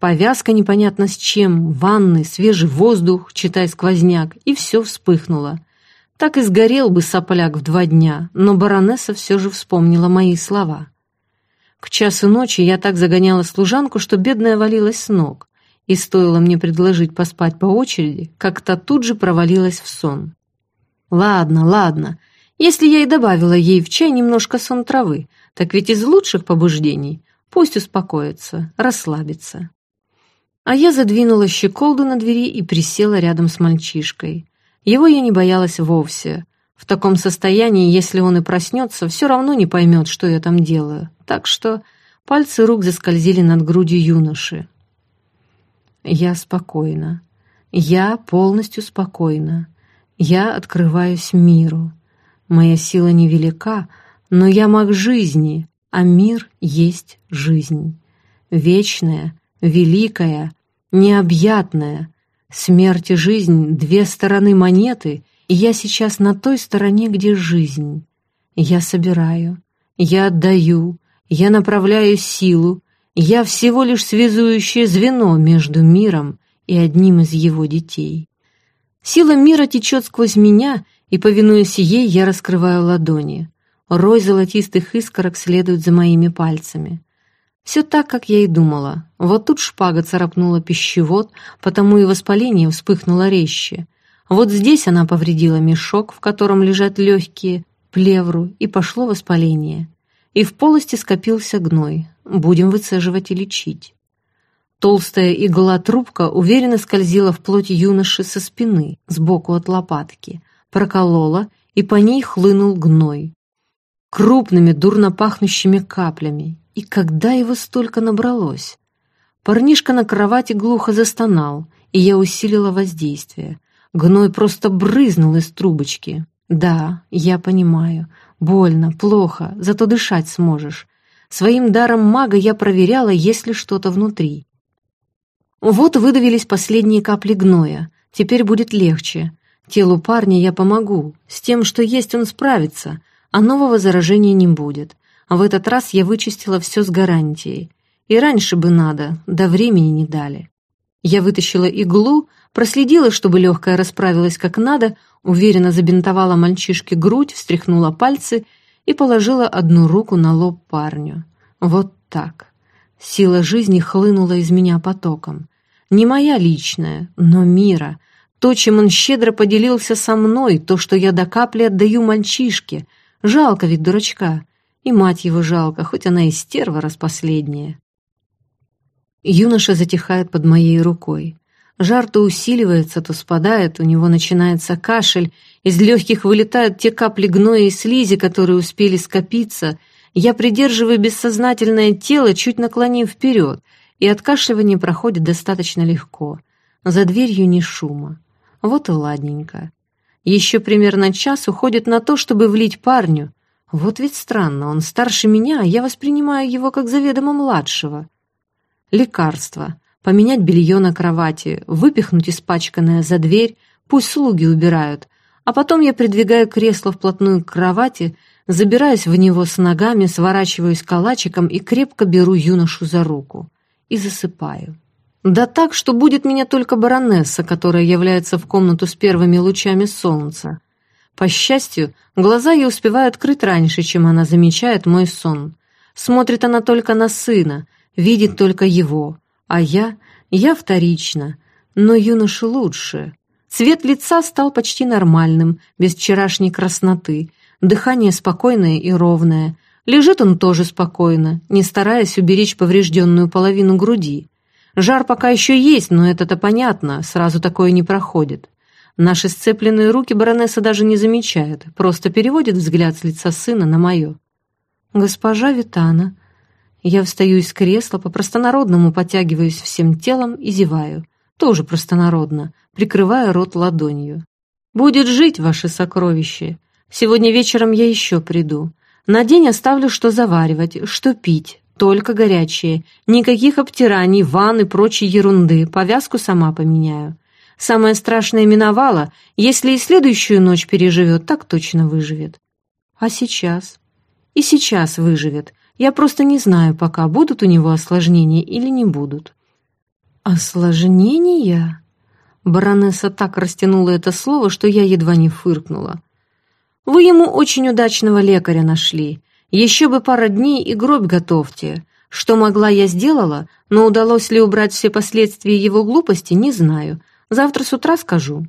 Повязка непонятно с чем, ванны, свежий воздух, читай сквозняк, и все вспыхнуло. Так и сгорел бы сопляк в два дня, но баронесса все же вспомнила мои слова. К часу ночи я так загоняла служанку, что бедная валилась с ног и стоило мне предложить поспать по очереди, как та тут же провалилась в сон. Ладно, ладно, если я и добавила ей в чай немножко сон травы, так ведь из лучших побуждений пусть успокоится, расслабится. А я задвинула щеколду на двери и присела рядом с мальчишкой. Его я не боялась вовсе. В таком состоянии, если он и проснется, все равно не поймет, что я там делаю. Так что пальцы рук заскользили над грудью юноши, я спокойна. Я полностью спокойна. Я открываюсь миру. Моя сила невелика, но я маг жизни, а мир есть жизнь. Вечная, великая, необъятная. Смерть и жизнь — две стороны монеты, и я сейчас на той стороне, где жизнь. Я собираю, я отдаю, я направляю силу, я всего лишь связующее звено между миром и одним из его детей. Сила мира течет сквозь меня, и, повинуясь ей, я раскрываю ладони. Рой золотистых искорок следует за моими пальцами. Все так, как я и думала. Вот тут шпага царапнула пищевод, потому и воспаление вспыхнуло резче. Вот здесь она повредила мешок, в котором лежат легкие, плевру, и пошло воспаление. И в полости скопился гной. Будем выцеживать и лечить. Толстая игла-трубка уверенно скользила в плоть юноши со спины, сбоку от лопатки, проколола, и по ней хлынул гной. Крупными, дурно пахнущими каплями, и когда его столько набралось? Парнишка на кровати глухо застонал, и я усилила воздействие. Гной просто брызнул из трубочки. Да, я понимаю. Больно, плохо, зато дышать сможешь. Своим даром мага я проверяла, есть ли что-то внутри. Вот выдавились последние капли гноя. Теперь будет легче. Телу парня я помогу. С тем, что есть, он справится, а нового заражения не будет в этот раз я вычистила все с гарантией. И раньше бы надо, до времени не дали. Я вытащила иглу, проследила, чтобы легкая расправилась как надо, уверенно забинтовала мальчишке грудь, встряхнула пальцы и положила одну руку на лоб парню. Вот так. Сила жизни хлынула из меня потоком. Не моя личная, но мира. То, чем он щедро поделился со мной, то, что я до капли отдаю мальчишке. Жалко ведь дурачка. И мать его жалко, хоть она и стерва распоследняя. Юноша затихает под моей рукой. Жар то усиливается, то спадает, у него начинается кашель, из легких вылетают те капли гноя и слизи, которые успели скопиться. Я придерживаю бессознательное тело, чуть наклонив вперед, и откашливание проходит достаточно легко. За дверью ни шума. Вот и ладненько. Еще примерно час уходит на то, чтобы влить парню, вот ведь странно, он старше меня, а я воспринимаю его как заведомо младшего. Лекарство. Поменять белье на кровати, выпихнуть испачканное за дверь, пусть слуги убирают. А потом я придвигаю кресло вплотную к кровати, забираюсь в него с ногами, сворачиваюсь калачиком и крепко беру юношу за руку. И засыпаю. Да так, что будет меня только баронесса, которая является в комнату с первыми лучами солнца. По счастью, глаза ей успевают открыть раньше, чем она замечает мой сон. Смотрит она только на сына, видит только его, а я, я вторично, но юноша лучше. Цвет лица стал почти нормальным, без вчерашней красноты, дыхание спокойное и ровное. Лежит он тоже спокойно, не стараясь уберечь поврежденную половину груди. Жар пока еще есть, но это-то понятно, сразу такое не проходит. Наши сцепленные руки баронесса даже не замечает, просто переводит взгляд с лица сына на мое. «Госпожа Витана». Я встаю из кресла, по-простонародному потягиваюсь всем телом и зеваю. Тоже простонародно, прикрывая рот ладонью. «Будет жить ваше сокровище. Сегодня вечером я еще приду. На день оставлю, что заваривать, что пить, только горячее. Никаких обтираний, ванн и прочей ерунды, повязку сама поменяю. Самое страшное миновало, если и следующую ночь переживет, так точно выживет. А сейчас? И сейчас выживет. Я просто не знаю пока, будут у него осложнения или не будут. Осложнения? Баронесса так растянула это слово, что я едва не фыркнула. Вы ему очень удачного лекаря нашли. Еще бы пара дней и гроб готовьте. Что могла, я сделала, но удалось ли убрать все последствия его глупости, не знаю. Завтра с утра скажу.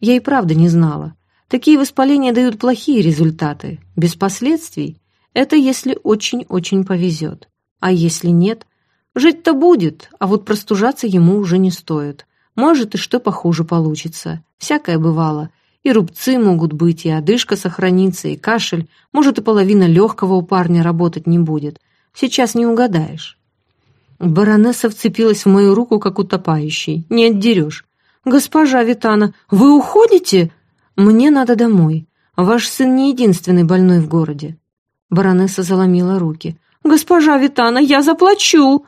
Я и правда не знала. Такие воспаления дают плохие результаты. Без последствий. Это если очень-очень повезет. А если нет? Жить-то будет, а вот простужаться ему уже не стоит. Может, и что похуже получится. Всякое бывало. И рубцы могут быть, и одышка сохранится, и кашель. Может, и половина легкого у парня работать не будет. Сейчас не угадаешь. Баронесса вцепилась в мою руку, как утопающий. Не отдерешь. «Госпожа Витана, вы уходите?» «Мне надо домой. Ваш сын не единственный больной в городе». Баронесса заломила руки. «Госпожа Витана, я заплачу!»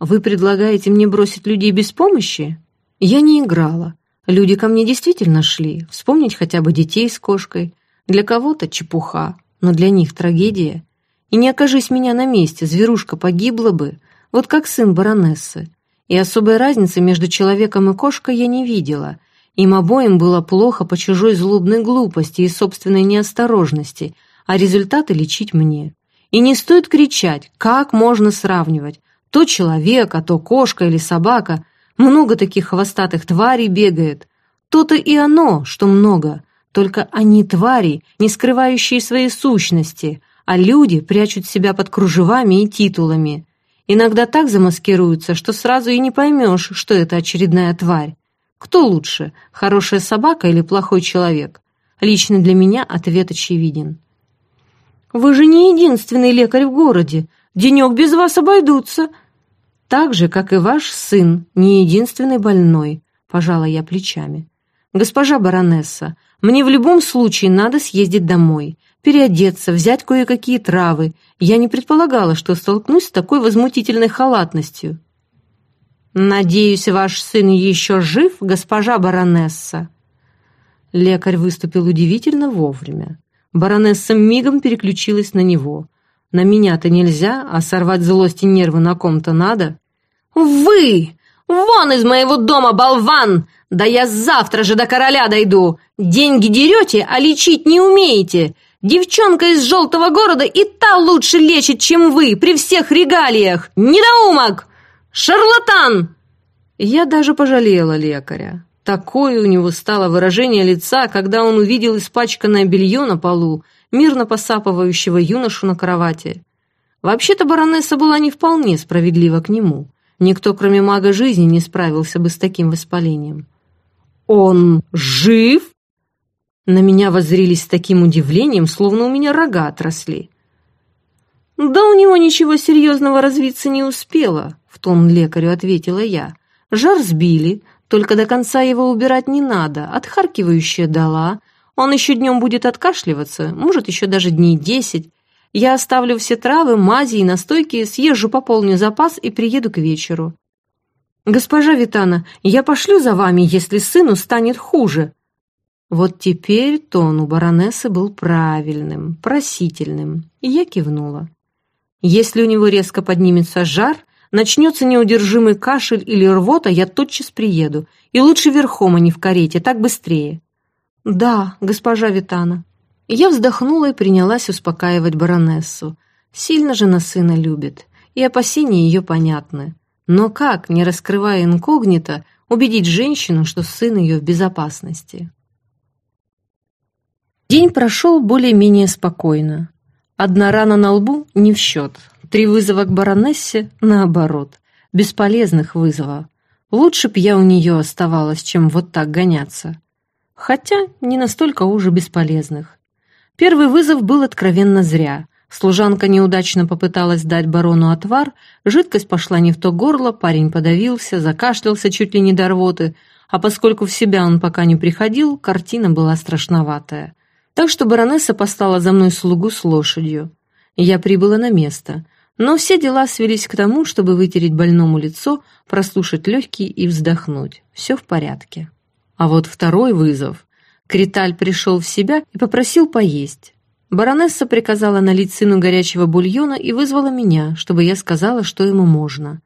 Вы предлагаете мне бросить людей без помощи? Я не играла. Люди ко мне действительно шли, вспомнить хотя бы детей с кошкой. Для кого-то чепуха, но для них трагедия. И не окажись меня на месте, зверушка погибла бы, вот как сын баронессы. И особой разницы между человеком и кошкой я не видела. Им обоим было плохо по чужой злобной глупости и собственной неосторожности, а результаты лечить мне. И не стоит кричать, как можно сравнивать. То человек, а то кошка или собака. Много таких хвостатых тварей бегает. То-то и оно, что много. Только они твари, не скрывающие своей сущности, а люди прячут себя под кружевами и титулами. Иногда так замаскируются, что сразу и не поймешь, что это очередная тварь. Кто лучше, хорошая собака или плохой человек? Лично для меня ответ очевиден. «Вы же не единственный лекарь в городе. Денек без вас обойдутся». «Так же, как и ваш сын, не единственный больной», — пожала я плечами. «Госпожа баронесса, мне в любом случае надо съездить домой переодеться, взять кое-какие травы. Я не предполагала, что столкнусь с такой возмутительной халатностью. «Надеюсь, ваш сын еще жив, госпожа баронесса?» Лекарь выступил удивительно вовремя. Баронесса мигом переключилась на него. «На меня-то нельзя, а сорвать злость и нервы на ком-то надо». «Вы! Вон из моего дома, болван! Да я завтра же до короля дойду! Деньги дерете, а лечить не умеете! Девчонка из желтого города и та лучше лечит, чем вы, при всех регалиях! Недоумок! Шарлатан!» Я даже пожалела лекаря. Такое у него стало выражение лица, когда он увидел испачканное белье на полу, мирно посапывающего юношу на кровати. Вообще-то баронесса была не вполне справедлива к нему. Никто, кроме мага жизни, не справился бы с таким воспалением. «Он жив?» На меня воззрились с таким удивлением, словно у меня рога отросли. «Да у него ничего серьезного развиться не успело», — в тон лекарю ответила я. «Жар сбили, только до конца его убирать не надо, отхаркивающая дала. Он еще днем будет откашливаться, может, еще даже дней десять. Я оставлю все травы, мази и настойки, съезжу, пополню запас и приеду к вечеру». «Госпожа Витана, я пошлю за вами, если сыну станет хуже», вот теперь тон у баронессы был правильным, просительным, и я кивнула. Если у него резко поднимется жар, начнется неудержимый кашель или рвота, я тотчас приеду, и лучше верхом, а не в карете, так быстрее. Да, госпожа Витана. Я вздохнула и принялась успокаивать баронессу. Сильно же на сына любит, и опасения ее понятны. Но как, не раскрывая инкогнито, убедить женщину, что сын ее в безопасности? День прошел более-менее спокойно. Одна рана на лбу не в счет. Три вызова к баронессе — наоборот. Бесполезных вызовов. Лучше б я у нее оставалась, чем вот так гоняться. Хотя не настолько уже бесполезных. Первый вызов был откровенно зря. Служанка неудачно попыталась дать барону отвар, жидкость пошла не в то горло, парень подавился, закашлялся чуть ли не до рвоты, а поскольку в себя он пока не приходил, картина была страшноватая. Так что баронесса послала за мной слугу с лошадью. Я прибыла на место, но все дела свелись к тому, чтобы вытереть больному лицо, прослушать легкие и вздохнуть. Все в порядке. А вот второй вызов. Криталь пришел в себя и попросил поесть. Баронесса приказала налить сыну горячего бульона и вызвала меня, чтобы я сказала, что ему можно.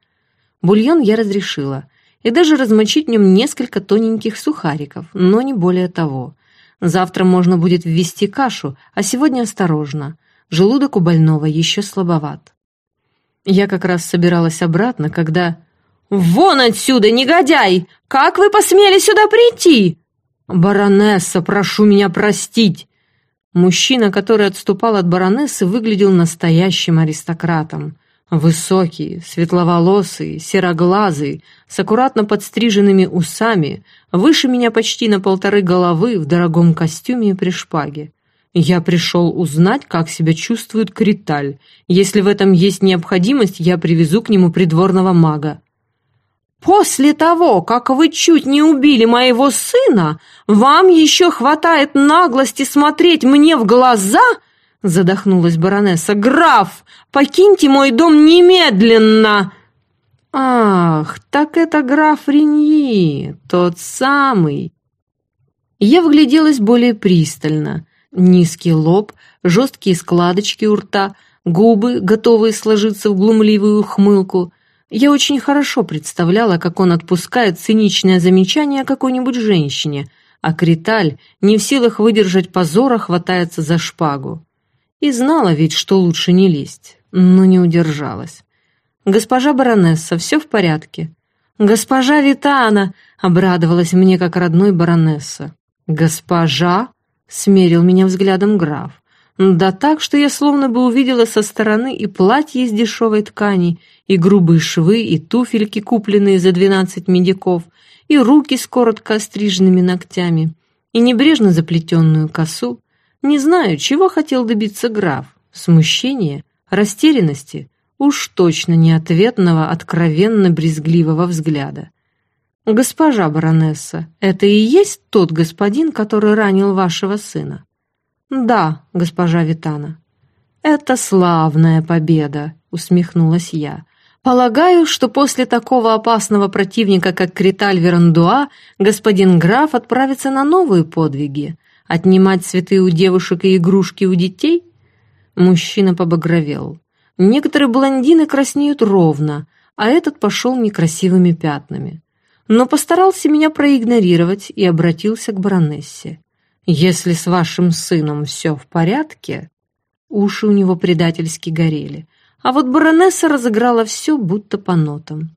Бульон я разрешила, и даже размочить в нем несколько тоненьких сухариков, но не более того. Завтра можно будет ввести кашу, а сегодня осторожно. Желудок у больного еще слабоват. Я как раз собиралась обратно, когда... «Вон отсюда, негодяй! Как вы посмели сюда прийти?» «Баронесса, прошу меня простить!» Мужчина, который отступал от баронессы, выглядел настоящим аристократом. Высокий, светловолосый, сероглазый, с аккуратно подстриженными усами, выше меня почти на полторы головы в дорогом костюме и при шпаге. Я пришел узнать, как себя чувствует Криталь. Если в этом есть необходимость, я привезу к нему придворного мага. «После того, как вы чуть не убили моего сына, вам еще хватает наглости смотреть мне в глаза?» Задохнулась баронесса. «Граф, покиньте мой дом немедленно!» Ах, так это граф Реньи, тот самый. Я вгляделась более пристально. Низкий лоб, жесткие складочки у рта, губы, готовые сложиться в глумливую ухмылку. Я очень хорошо представляла, как он отпускает циничное замечание о какой-нибудь женщине, а Криталь, не в силах выдержать позора, хватается за шпагу. И знала ведь, что лучше не лезть, но не удержалась. «Госпожа баронесса, все в порядке?» «Госпожа Витана!» — обрадовалась мне как родной баронесса. «Госпожа?» — смерил меня взглядом граф. Да так, что я словно бы увидела со стороны и платье из дешевой ткани, и грубые швы, и туфельки, купленные за двенадцать медиков, и руки с коротко остриженными ногтями, и небрежно заплетенную косу. Не знаю, чего хотел добиться граф. Смущения? Растерянности? Уж точно не ответного, откровенно брезгливого взгляда. «Госпожа баронесса, это и есть тот господин, который ранил вашего сына?» «Да, госпожа Витана». «Это славная победа», — усмехнулась я. «Полагаю, что после такого опасного противника, как Криталь Верандуа, господин граф отправится на новые подвиги. Отнимать цветы у девушек и игрушки у детей?» Мужчина побагровел. Некоторые блондины краснеют ровно, а этот пошел некрасивыми пятнами. Но постарался меня проигнорировать и обратился к баронессе. «Если с вашим сыном все в порядке...» Уши у него предательски горели, а вот баронесса разыграла все будто по нотам.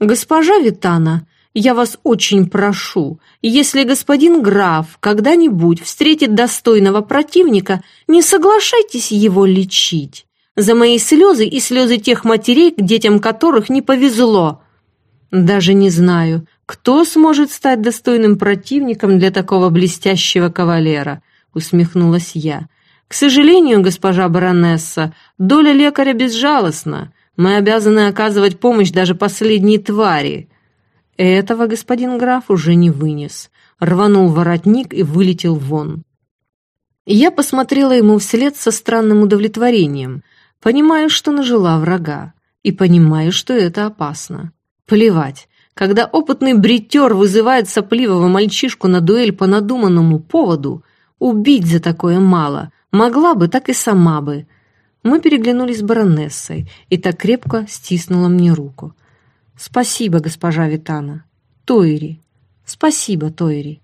«Госпожа Витана, я вас очень прошу, если господин граф когда-нибудь встретит достойного противника, не соглашайтесь его лечить за мои слезы и слезы тех матерей, детям которых не повезло. Даже не знаю, кто сможет стать достойным противником для такого блестящего кавалера, усмехнулась я. К сожалению, госпожа баронесса, доля лекаря безжалостна. Мы обязаны оказывать помощь даже последней твари. Этого господин граф уже не вынес. Рванул воротник и вылетел вон. Я посмотрела ему вслед со странным удовлетворением – Понимаю, что нажила врага, и понимаю, что это опасно. Плевать, когда опытный бритер вызывает сопливого мальчишку на дуэль по надуманному поводу, убить за такое мало, могла бы, так и сама бы. Мы переглянулись с баронессой, и так крепко стиснула мне руку. «Спасибо, госпожа Витана. Тойри. Спасибо, Тойри.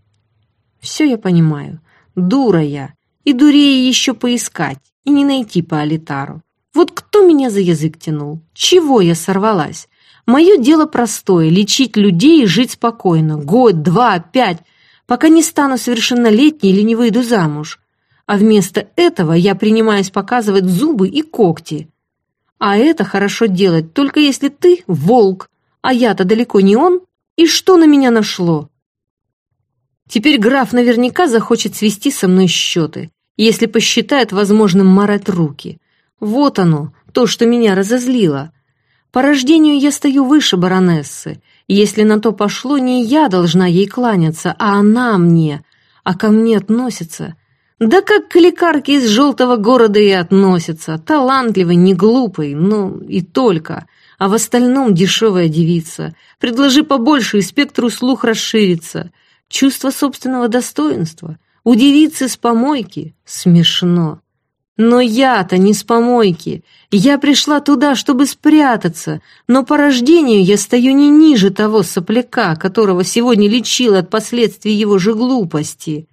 Все я понимаю. Дура я. И дурее еще поискать, и не найти по Алитару. Вот кто меня за язык тянул? Чего я сорвалась? Мое дело простое — лечить людей и жить спокойно. Год, два, пять, пока не стану совершеннолетней или не выйду замуж. А вместо этого я принимаюсь показывать зубы и когти. А это хорошо делать, только если ты волк, а я-то далеко не он. И что на меня нашло? Теперь граф наверняка захочет свести со мной счеты, если посчитает возможным марать руки. Вот оно, то, что меня разозлило. По рождению я стою выше баронессы. Если на то пошло, не я должна ей кланяться, а она мне. А ко мне относится... Да как к лекарке из желтого города и относится. Талантливый, не глупый, ну и только. А в остальном дешевая девица. Предложи побольше, и спектр услуг расширится. Чувство собственного достоинства. У девицы с помойки. Смешно. Но я-то не с помойки. Я пришла туда, чтобы спрятаться, но по рождению я стою не ниже того сопляка, которого сегодня лечил от последствий его же глупости.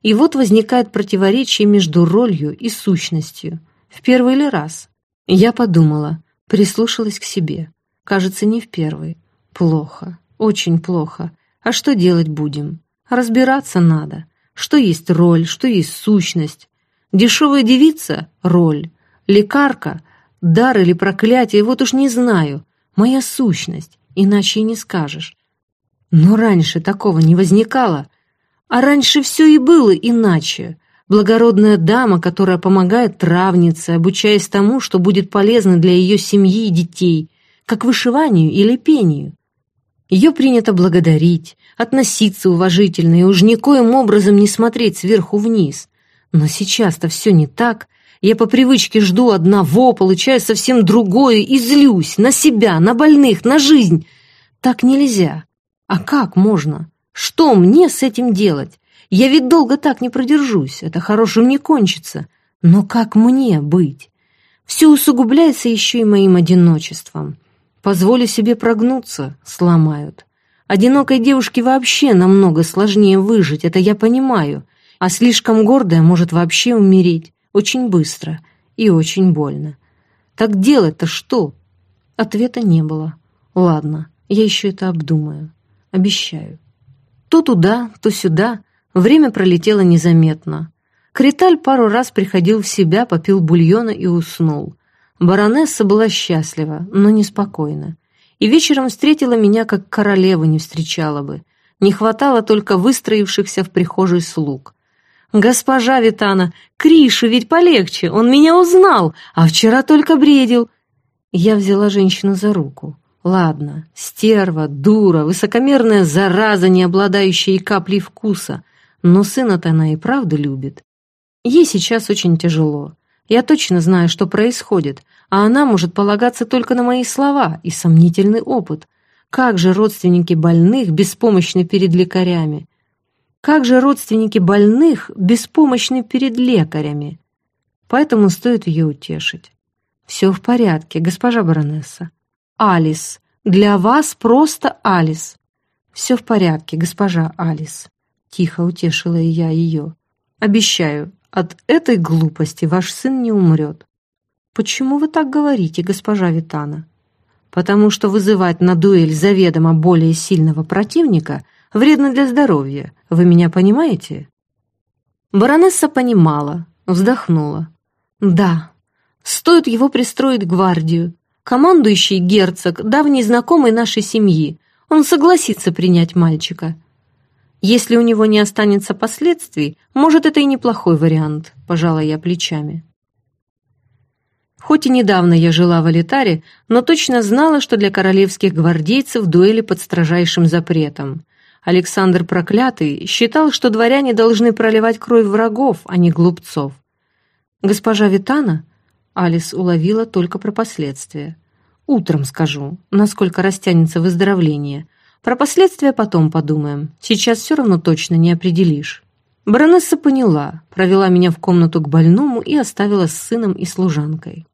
И вот возникает противоречие между ролью и сущностью. В первый ли раз? Я подумала, прислушалась к себе. Кажется, не в первый. Плохо, очень плохо. А что делать будем? Разбираться надо. Что есть роль, что есть сущность. Дешевая девица — роль, лекарка — дар или проклятие, вот уж не знаю. Моя сущность, иначе и не скажешь. Но раньше такого не возникало. А раньше все и было иначе. Благородная дама, которая помогает травнице, обучаясь тому, что будет полезно для ее семьи и детей, как вышиванию или пению. Ее принято благодарить, относиться уважительно и уж никоим образом не смотреть сверху вниз. Но сейчас-то все не так. Я по привычке жду одного, получаю совсем другое и злюсь на себя, на больных, на жизнь. Так нельзя. А как можно? Что мне с этим делать? Я ведь долго так не продержусь, это хорошим не кончится. Но как мне быть? Все усугубляется еще и моим одиночеством. Позволю себе прогнуться, сломают. Одинокой девушке вообще намного сложнее выжить, это я понимаю. А слишком гордая может вообще умереть. Очень быстро и очень больно. Так делать-то что? Ответа не было. Ладно, я еще это обдумаю. Обещаю. То туда, то сюда. Время пролетело незаметно. Криталь пару раз приходил в себя, попил бульона и уснул. Баронесса была счастлива, но неспокойна. И вечером встретила меня, как королева не встречала бы. Не хватало только выстроившихся в прихожей слуг. «Госпожа Витана, Кришу ведь полегче, он меня узнал, а вчера только бредил». Я взяла женщину за руку. Ладно, стерва, дура, высокомерная зараза, не обладающая и каплей вкуса. Но сына-то она и правда любит. Ей сейчас очень тяжело. Я точно знаю, что происходит, а она может полагаться только на мои слова и сомнительный опыт. Как же родственники больных беспомощны перед лекарями? Как же родственники больных беспомощны перед лекарями? Поэтому стоит ее утешить. Все в порядке, госпожа баронесса. Алис. Для вас просто Алис. Все в порядке, госпожа Алис. Тихо утешила я ее. Обещаю, от этой глупости ваш сын не умрет. Почему вы так говорите, госпожа Витана? Потому что вызывать на дуэль заведомо более сильного противника вредно для здоровья. Вы меня понимаете? Баронесса понимала, вздохнула. Да, стоит его пристроить гвардию, Командующий герцог, давний знакомый нашей семьи. Он согласится принять мальчика. Если у него не останется последствий, может, это и неплохой вариант, пожала я плечами. Хоть и недавно я жила в Алитаре, но точно знала, что для королевских гвардейцев дуэли под строжайшим запретом. Александр Проклятый считал, что дворяне должны проливать кровь врагов, а не глупцов. Госпожа Витана Алис уловила только про последствия. «Утром скажу, насколько растянется выздоровление. Про последствия потом подумаем. Сейчас все равно точно не определишь». Баронесса поняла, провела меня в комнату к больному и оставила с сыном и служанкой.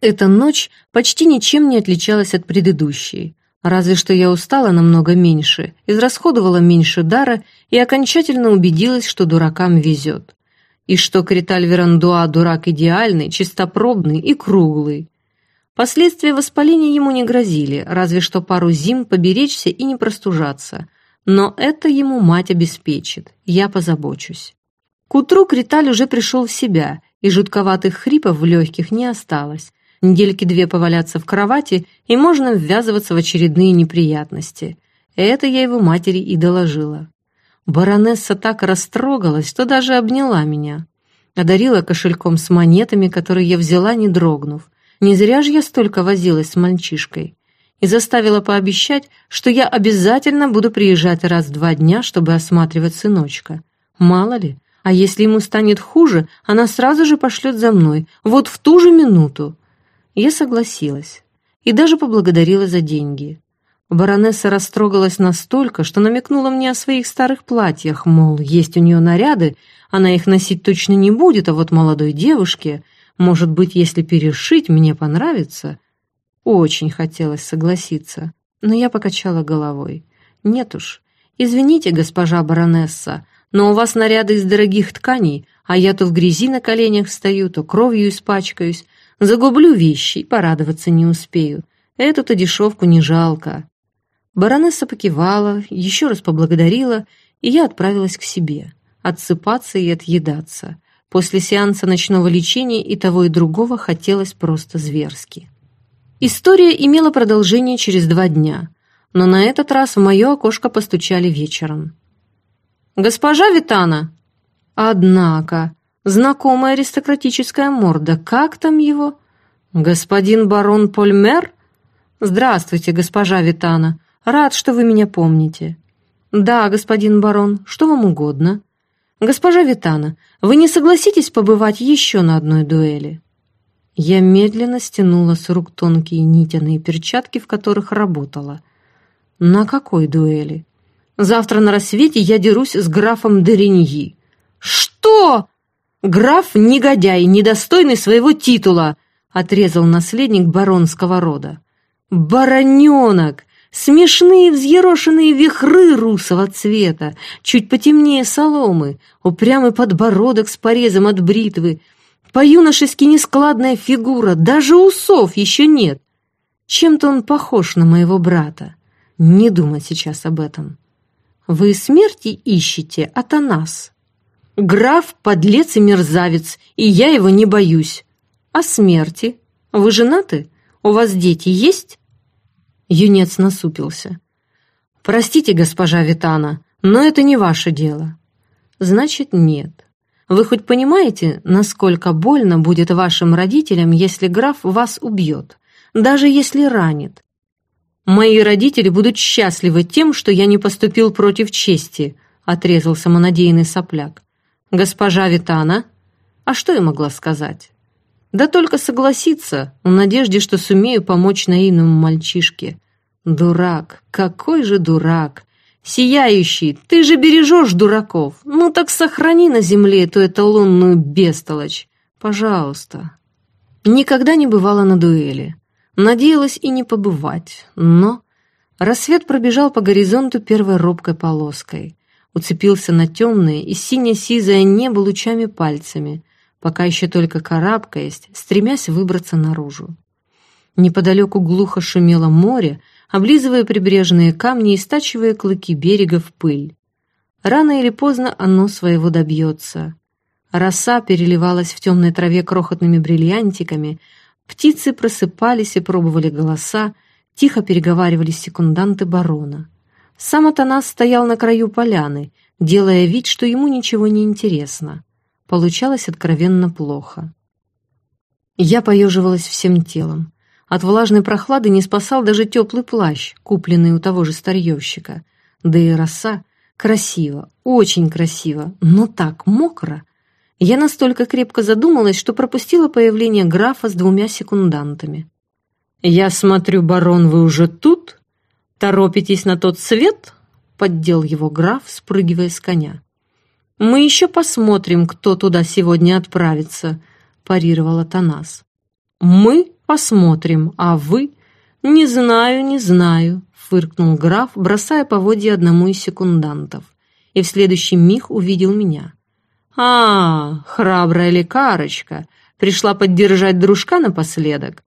Эта ночь почти ничем не отличалась от предыдущей. Разве что я устала намного меньше, израсходовала меньше дара и окончательно убедилась, что дуракам везет и что Криталь Верандуа дурак идеальный, чистопробный и круглый. Последствия воспаления ему не грозили, разве что пару зим поберечься и не простужаться. Но это ему мать обеспечит, я позабочусь. К утру Криталь уже пришел в себя, и жутковатых хрипов в легких не осталось. Недельки две поваляться в кровати, и можно ввязываться в очередные неприятности. Это я его матери и доложила. Баронесса так растрогалась, что даже обняла меня. Одарила кошельком с монетами, которые я взяла, не дрогнув. Не зря же я столько возилась с мальчишкой. И заставила пообещать, что я обязательно буду приезжать раз в два дня, чтобы осматривать сыночка. Мало ли, а если ему станет хуже, она сразу же пошлет за мной, вот в ту же минуту. Я согласилась и даже поблагодарила за деньги. Баронесса растрогалась настолько, что намекнула мне о своих старых платьях, мол, есть у нее наряды, она их носить точно не будет, а вот молодой девушке, может быть, если перешить, мне понравится. Очень хотелось согласиться, но я покачала головой. Нет уж, извините, госпожа баронесса, но у вас наряды из дорогих тканей, а я то в грязи на коленях стою, то кровью испачкаюсь, загублю вещи и порадоваться не успею. Эту-то дешевку не жалко. Баронесса покивала, еще раз поблагодарила, и я отправилась к себе, отсыпаться и отъедаться. После сеанса ночного лечения и того и другого хотелось просто зверски. История имела продолжение через два дня, но на этот раз в мое окошко постучали вечером. «Госпожа Витана!» «Однако, знакомая аристократическая морда, как там его?» «Господин барон Польмер?» «Здравствуйте, госпожа Витана. Рад, что вы меня помните. Да, господин барон, что вам угодно? «Госпожа Витана, вы не согласитесь побывать еще на одной дуэли?» Я медленно стянула с рук тонкие нитяные перчатки, в которых работала. «На какой дуэли?» «Завтра на рассвете я дерусь с графом Дериньи». «Что?» «Граф — негодяй, недостойный своего титула», — отрезал наследник баронского рода. «Бароненок! Смешные взъерошенные вихры русого цвета, чуть потемнее соломы, упрямый подбородок с порезом от бритвы, по-юношески нескладная фигура, даже усов еще нет. Чем-то он похож на моего брата. Не думать сейчас об этом. Вы смерти ищете, Атанас. Граф — подлец и мерзавец, и я его не боюсь. А смерти? Вы женаты? У вас дети есть? Юнец насупился. «Простите, госпожа Витана, но это не ваше дело». «Значит, нет. Вы хоть понимаете, насколько больно будет вашим родителям, если граф вас убьет, даже если ранит? Мои родители будут счастливы тем, что я не поступил против чести», отрезал самонадеянный сопляк. «Госпожа Витана?» А что я могла сказать? Да только согласиться, в надежде, что сумею помочь наивному мальчишке. Дурак, какой же дурак! Сияющий, ты же бережешь дураков. Ну так сохрани на земле эту эталонную бестолочь. Пожалуйста. Никогда не бывала на дуэли. Надеялась и не побывать, но... Рассвет пробежал по горизонту первой робкой полоской. Уцепился на темное и сине-сизое небо лучами пальцами, пока еще только карабкаясь, стремясь выбраться наружу. Неподалеку глухо шумело море, облизывая прибрежные камни и стачивая клыки берега в пыль. Рано или поздно оно своего добьется. Роса переливалась в темной траве крохотными бриллиантиками, птицы просыпались и пробовали голоса, тихо переговаривались секунданты барона. Сам Атанас стоял на краю поляны, делая вид, что ему ничего не интересно. Получалось откровенно плохо. Я поеживалась всем телом. От влажной прохлады не спасал даже теплый плащ, купленный у того же старьевщика. Да и роса красиво, очень красиво, но так мокро. Я настолько крепко задумалась, что пропустила появление графа с двумя секундантами. «Я смотрю, барон, вы уже тут? Торопитесь на тот свет?» — поддел его граф, спрыгивая с коня. «Мы еще посмотрим, кто туда сегодня отправится», — парировала Танас. «Мы посмотрим, а вы...» «Не знаю, не знаю», — фыркнул граф, бросая поводья одному из секундантов. И в следующий миг увидел меня. «А, храбрая лекарочка, пришла поддержать дружка напоследок».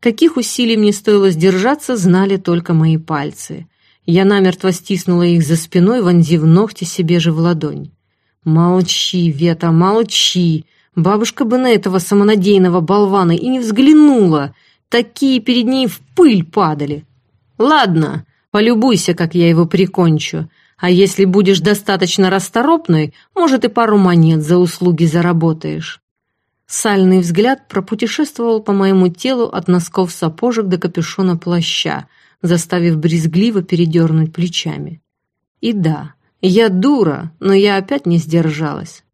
Каких усилий мне стоило сдержаться, знали только мои пальцы. Я намертво стиснула их за спиной, вонзив ногти себе же в ладонь. «Молчи, Вета, молчи!» Бабушка бы на этого самонадеянного болвана и не взглянула. Такие перед ней в пыль падали. Ладно, полюбуйся, как я его прикончу. А если будешь достаточно расторопной, может, и пару монет за услуги заработаешь. Сальный взгляд пропутешествовал по моему телу от носков сапожек до капюшона плаща, заставив брезгливо передернуть плечами. И да, я дура, но я опять не сдержалась.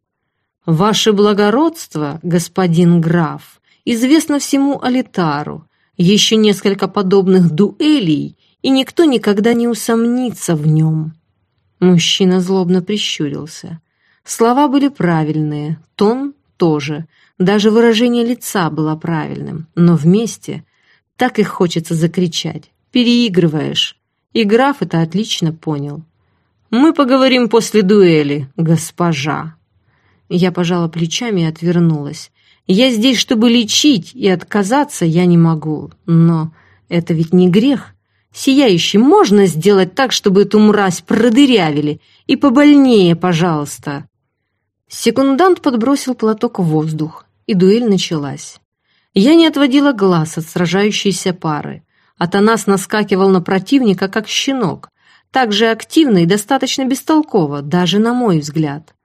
«Ваше благородство, господин граф, известно всему Алитару. Еще несколько подобных дуэлей, и никто никогда не усомнится в нем». Мужчина злобно прищурился. Слова были правильные, тон тоже, даже выражение лица было правильным, но вместе так и хочется закричать. Переигрываешь. И граф это отлично понял. «Мы поговорим после дуэли, госпожа». Я пожала плечами и отвернулась. Я здесь, чтобы лечить, и отказаться я не могу. Но это ведь не грех. Сияющий можно сделать так, чтобы эту мразь продырявили. И побольнее, пожалуйста. Секундант подбросил платок в воздух, и дуэль началась. Я не отводила глаз от сражающейся пары. Атанас наскакивал на противника, как щенок. Так же активно и достаточно бестолково, даже на мой взгляд.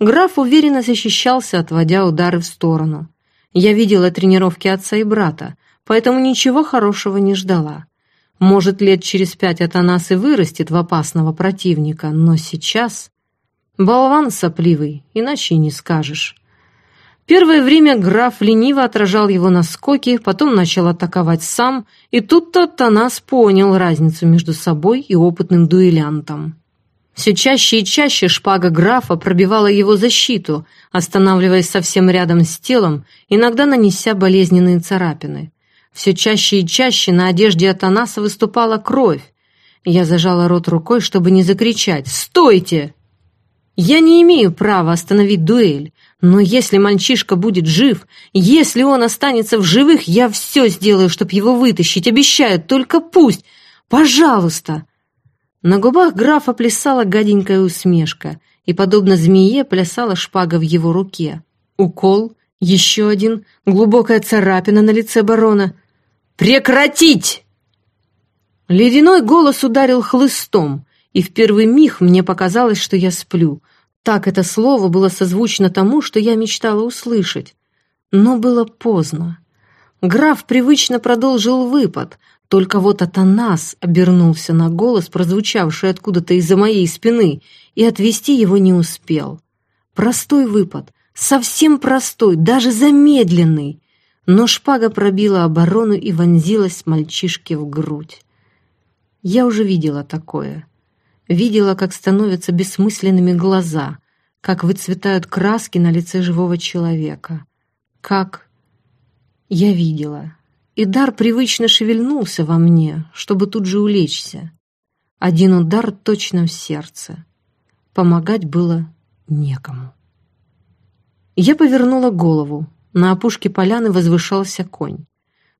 Граф уверенно защищался, отводя удары в сторону. Я видела тренировки отца и брата, поэтому ничего хорошего не ждала. Может, лет через пять Атанас и вырастет в опасного противника, но сейчас... Болван сопливый, иначе и не скажешь. Первое время граф лениво отражал его наскоки, потом начал атаковать сам, и тут-то Танас понял разницу между собой и опытным дуэлянтом. Все чаще и чаще шпага графа пробивала его защиту, останавливаясь совсем рядом с телом, иногда нанеся болезненные царапины. Все чаще и чаще на одежде Атанаса выступала кровь. Я зажала рот рукой, чтобы не закричать «Стойте!». Я не имею права остановить дуэль, но если мальчишка будет жив, если он останется в живых, я все сделаю, чтобы его вытащить, обещаю, только пусть. Пожалуйста!» На губах графа плясала гаденькая усмешка, и, подобно змее, плясала шпага в его руке. Укол, еще один, глубокая царапина на лице барона. «Прекратить!» Ледяной голос ударил хлыстом, и в первый миг мне показалось, что я сплю — так это слово было созвучно тому, что я мечтала услышать. Но было поздно. Граф привычно продолжил выпад, только вот Атанас обернулся на голос, прозвучавший откуда-то из-за моей спины, и отвести его не успел. Простой выпад, совсем простой, даже замедленный. Но шпага пробила оборону и вонзилась мальчишке в грудь. Я уже видела такое видела, как становятся бессмысленными глаза, как выцветают краски на лице живого человека, как... Я видела, и дар привычно шевельнулся во мне, чтобы тут же улечься. Один удар точно в сердце. Помогать было некому. Я повернула голову. На опушке поляны возвышался конь.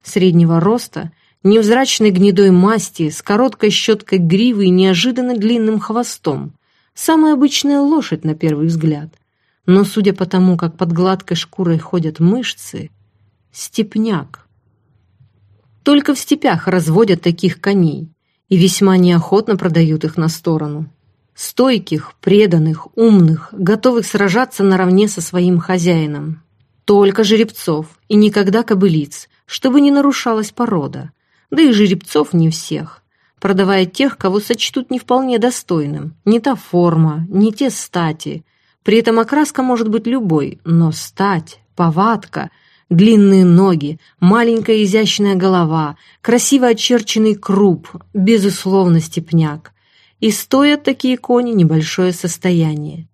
Среднего роста — невзрачной гнедой масти, с короткой щеткой гривы и неожиданно длинным хвостом. Самая обычная лошадь на первый взгляд. Но судя по тому, как под гладкой шкурой ходят мышцы, степняк. Только в степях разводят таких коней и весьма неохотно продают их на сторону. Стойких, преданных, умных, готовых сражаться наравне со своим хозяином. Только жеребцов и никогда кобылиц, чтобы не нарушалась порода да и жеребцов не всех, продавая тех, кого сочтут не вполне достойным. Не та форма, не те стати. При этом окраска может быть любой, но стать, повадка, длинные ноги, маленькая изящная голова, красиво очерченный круп, безусловно, степняк. И стоят такие кони небольшое состояние.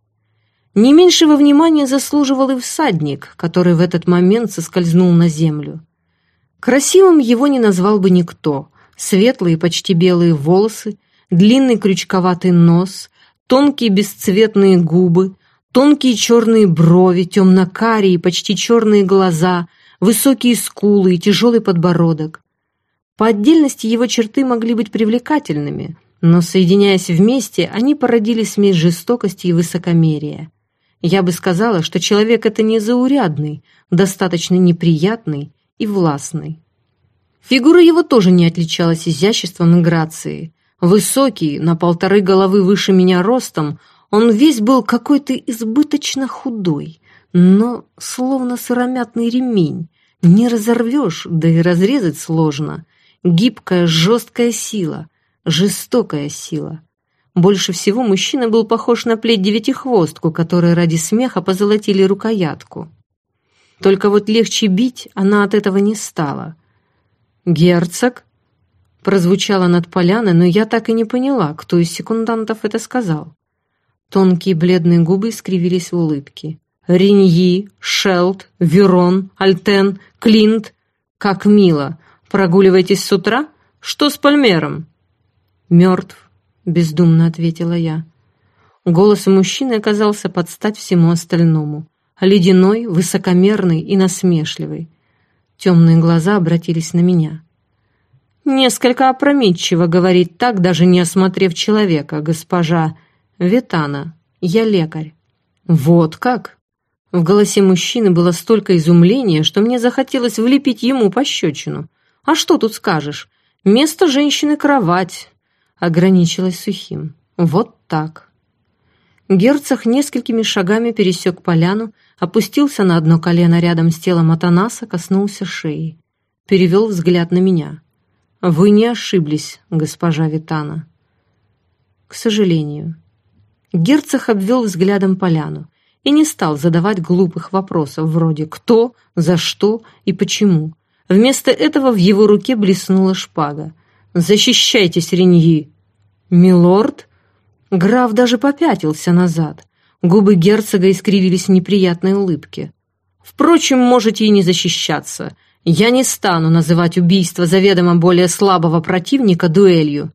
Не меньшего внимания заслуживал и всадник, который в этот момент соскользнул на землю. Красивым его не назвал бы никто. Светлые, почти белые волосы, длинный крючковатый нос, тонкие бесцветные губы, тонкие черные брови, темно-карие, почти черные глаза, высокие скулы и тяжелый подбородок. По отдельности его черты могли быть привлекательными, но, соединяясь вместе, они породили смесь жестокости и высокомерия. Я бы сказала, что человек это не заурядный, достаточно неприятный и властный. Фигура его тоже не отличалась изяществом и грацией. Высокий, на полторы головы выше меня ростом, он весь был какой-то избыточно худой, но словно сыромятный ремень. Не разорвешь, да и разрезать сложно. Гибкая, жесткая сила, жестокая сила. Больше всего мужчина был похож на плеть девятихвостку, которой ради смеха позолотили рукоятку. Только вот легче бить она от этого не стала. «Герцог?» Прозвучало над поляной, но я так и не поняла, кто из секундантов это сказал. Тонкие бледные губы скривились в улыбке. «Риньи, Шелд, Верон, Альтен, Клинт. Как мило! Прогуливаетесь с утра? Что с Пальмером?» «Мертв», — бездумно ответила я. Голос мужчины оказался под стать всему остальному ледяной, высокомерный и насмешливый. Темные глаза обратились на меня. «Несколько опрометчиво говорить так, даже не осмотрев человека, госпожа Ветана. Я лекарь». «Вот как?» В голосе мужчины было столько изумления, что мне захотелось влепить ему пощечину. «А что тут скажешь? Место женщины — кровать», — ограничилась сухим. «Вот так». Герцог несколькими шагами пересек поляну, опустился на одно колено рядом с телом Атанаса, коснулся шеи. Перевел взгляд на меня. «Вы не ошиблись, госпожа Витана». «К сожалению». Герцог обвел взглядом поляну и не стал задавать глупых вопросов вроде «кто?», «за что?» и «почему?». Вместо этого в его руке блеснула шпага. «Защищайтесь, Реньи!» «Милорд?» Граф даже попятился назад. Губы герцога искривились в неприятной улыбке. «Впрочем, можете и не защищаться. Я не стану называть убийство заведомо более слабого противника дуэлью».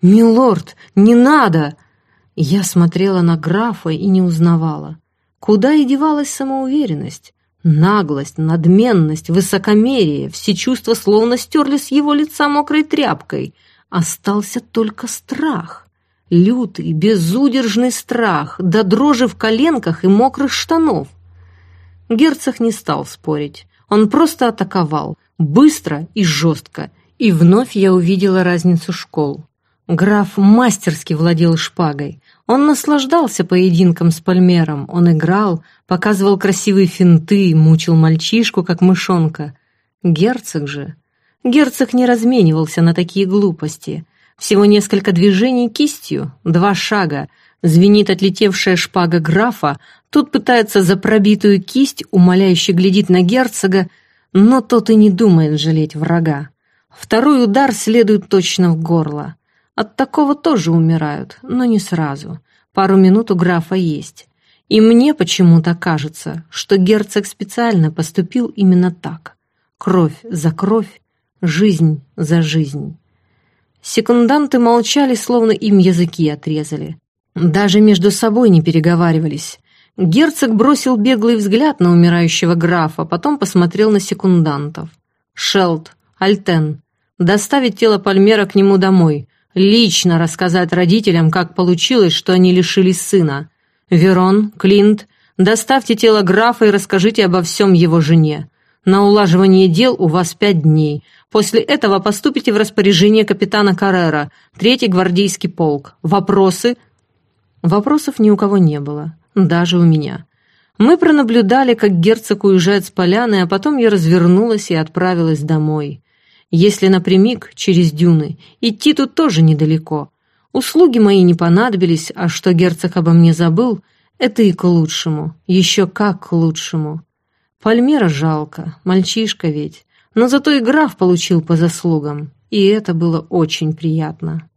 «Милорд, не надо!» Я смотрела на графа и не узнавала. Куда и девалась самоуверенность? Наглость, надменность, высокомерие, все чувства словно стерли с его лица мокрой тряпкой. Остался только страх. Лютый, безудержный страх, до дрожи в коленках и мокрых штанов. Герцог не стал спорить. Он просто атаковал, быстро и жестко. И вновь я увидела разницу школ. Граф мастерски владел шпагой. Он наслаждался поединком с Пальмером, он играл, показывал красивые финты, мучил мальчишку, как мышонка. Герцог же... Герцог не разменивался на такие глупости. Всего несколько движений кистью, два шага. Звенит отлетевшая шпага графа, тут пытается за пробитую кисть, умоляюще глядит на герцога, но тот и не думает жалеть врага. Второй удар следует точно в горло. От такого тоже умирают, но не сразу. Пару минут у графа есть. И мне почему-то кажется, что герцог специально поступил именно так. Кровь за кровь, жизнь за жизнь. Секунданты молчали, словно им языки отрезали. Даже между собой не переговаривались. Герцог бросил беглый взгляд на умирающего графа, потом посмотрел на секундантов. «Шелд, Альтен, доставить тело Пальмера к нему домой лично рассказать родителям, как получилось, что они лишились сына. Верон, Клинт, доставьте тело графа и расскажите обо всем его жене. На улаживание дел у вас пять дней. После этого поступите в распоряжение капитана Каррера, третий гвардейский полк. Вопросы?» Вопросов ни у кого не было, даже у меня. Мы пронаблюдали, как герцог уезжает с поляны, а потом я развернулась и отправилась домой. Если напрямик, через дюны, идти тут тоже недалеко. Услуги мои не понадобились, а что герцог обо мне забыл, это и к лучшему, еще как к лучшему. Пальмера жалко, мальчишка ведь, но зато и граф получил по заслугам, и это было очень приятно.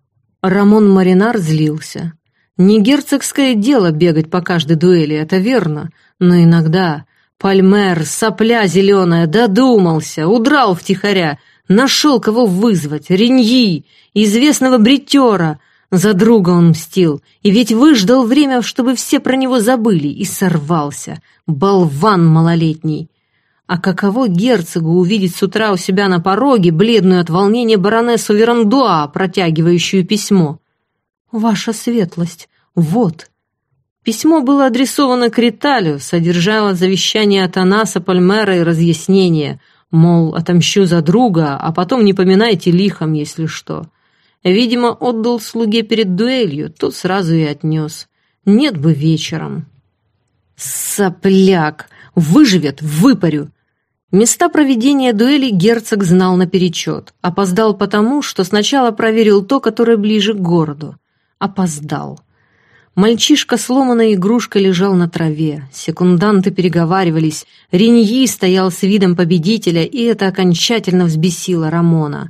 Рамон Маринар злился. Не герцогское дело бегать по каждой дуэли, это верно, но иногда Пальмер, сопля зеленая, додумался, удрал втихаря, Нашел, кого вызвать, Реньи, известного бритера. За друга он мстил, и ведь выждал время, чтобы все про него забыли, и сорвался. Болван малолетний. А каково герцогу увидеть с утра у себя на пороге бледную от волнения баронессу Верандуа, протягивающую письмо? «Ваша светлость, вот». Письмо было адресовано к Риталю, содержало завещание Атанаса Пальмера и разъяснение – Мол, отомщу за друга, а потом не поминайте лихом, если что. Видимо, отдал слуге перед дуэлью, тот сразу и отнес. Нет бы вечером. Сопляк! Выживет, выпарю! Места проведения дуэли герцог знал наперечет. Опоздал потому, что сначала проверил то, которое ближе к городу. Опоздал. Мальчишка сломанной игрушкой лежал на траве, секунданты переговаривались, Реньи стоял с видом победителя, и это окончательно взбесило Рамона.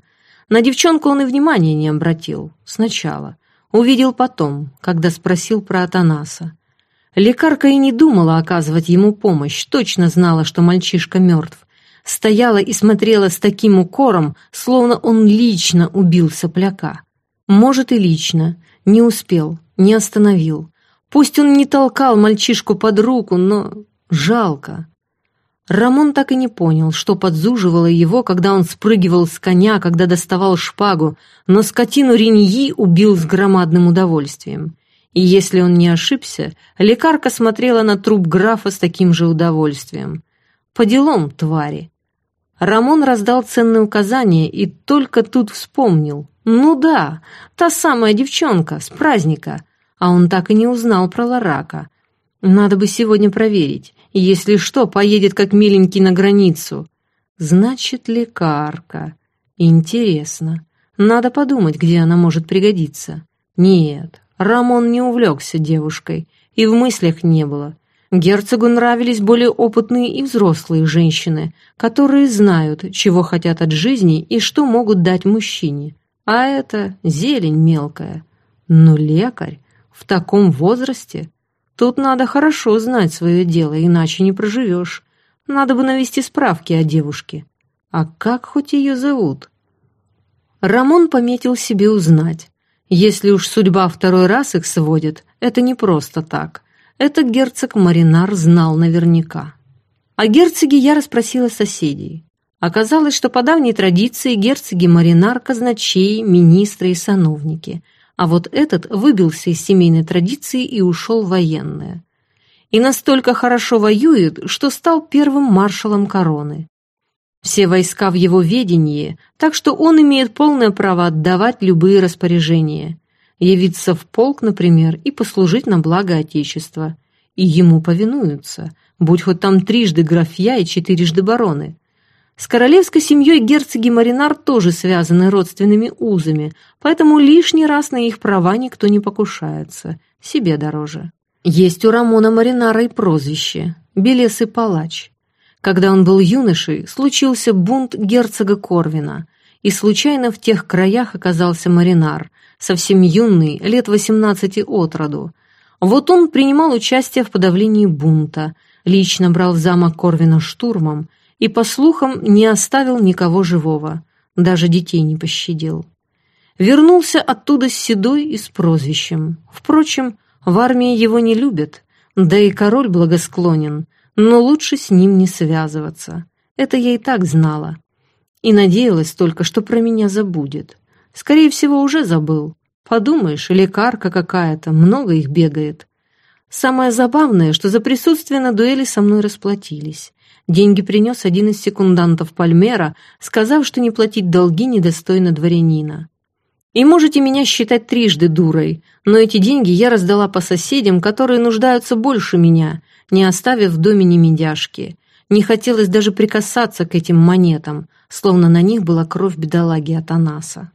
На девчонку он и внимания не обратил. Сначала. Увидел потом, когда спросил про Атанаса. Лекарка и не думала оказывать ему помощь, точно знала, что мальчишка мертв. Стояла и смотрела с таким укором, словно он лично убил сопляка. Может, и лично. Не успел не остановил. Пусть он не толкал мальчишку под руку, но жалко. Рамон так и не понял, что подзуживало его, когда он спрыгивал с коня, когда доставал шпагу, но скотину Риньи убил с громадным удовольствием. И если он не ошибся, лекарка смотрела на труп графа с таким же удовольствием. По делам, твари. Рамон раздал ценные указания и только тут вспомнил. Ну да, та самая девчонка с праздника. А он так и не узнал про Ларака. Надо бы сегодня проверить. Если что, поедет как миленький на границу. Значит, лекарка. Интересно. Надо подумать, где она может пригодиться. Нет, Рамон не увлекся девушкой, и в мыслях не было. Герцогу нравились более опытные и взрослые женщины, которые знают, чего хотят от жизни и что могут дать мужчине. А это зелень мелкая. Но лекарь в таком возрасте? Тут надо хорошо знать свое дело, иначе не проживешь. Надо бы навести справки о девушке. А как хоть ее зовут? Рамон пометил себе узнать. Если уж судьба второй раз их сводит, это не просто так. Это герцог Маринар знал наверняка. О герцоге я расспросила соседей. Оказалось, что по давней традиции герцоги Маринар – казначеи, министры и сановники, а вот этот выбился из семейной традиции и ушел в военное. И настолько хорошо воюет, что стал первым маршалом короны. Все войска в его ведении, так что он имеет полное право отдавать любые распоряжения. Явиться в полк, например, и послужить на благо Отечества. И ему повинуются, будь хоть там трижды графья и четырежды бароны. С королевской семьей герцоги Маринар тоже связаны родственными узами, поэтому лишний раз на их права никто не покушается, себе дороже. Есть у Рамона Маринара и прозвище – Белесый палач. Когда он был юношей, случился бунт герцога Корвина, и случайно в тех краях оказался Маринар, совсем юный, лет 18 от роду. Вот он принимал участие в подавлении бунта, лично брал замок Корвина штурмом и, по слухам, не оставил никого живого, даже детей не пощадил. Вернулся оттуда с седой и с прозвищем. Впрочем, в армии его не любят, да и король благосклонен, но лучше с ним не связываться. Это я и так знала. И надеялась только, что про меня забудет. Скорее всего, уже забыл. Подумаешь, лекарка какая-то, много их бегает. Самое забавное, что за присутствие на дуэли со мной расплатились. Деньги принес один из секундантов Пальмера, сказав, что не платить долги недостойно дворянина. И можете меня считать трижды дурой, но эти деньги я раздала по соседям, которые нуждаются больше меня, не оставив в доме ни медяшки. Не хотелось даже прикасаться к этим монетам, словно на них была кровь бедолаги Атанаса.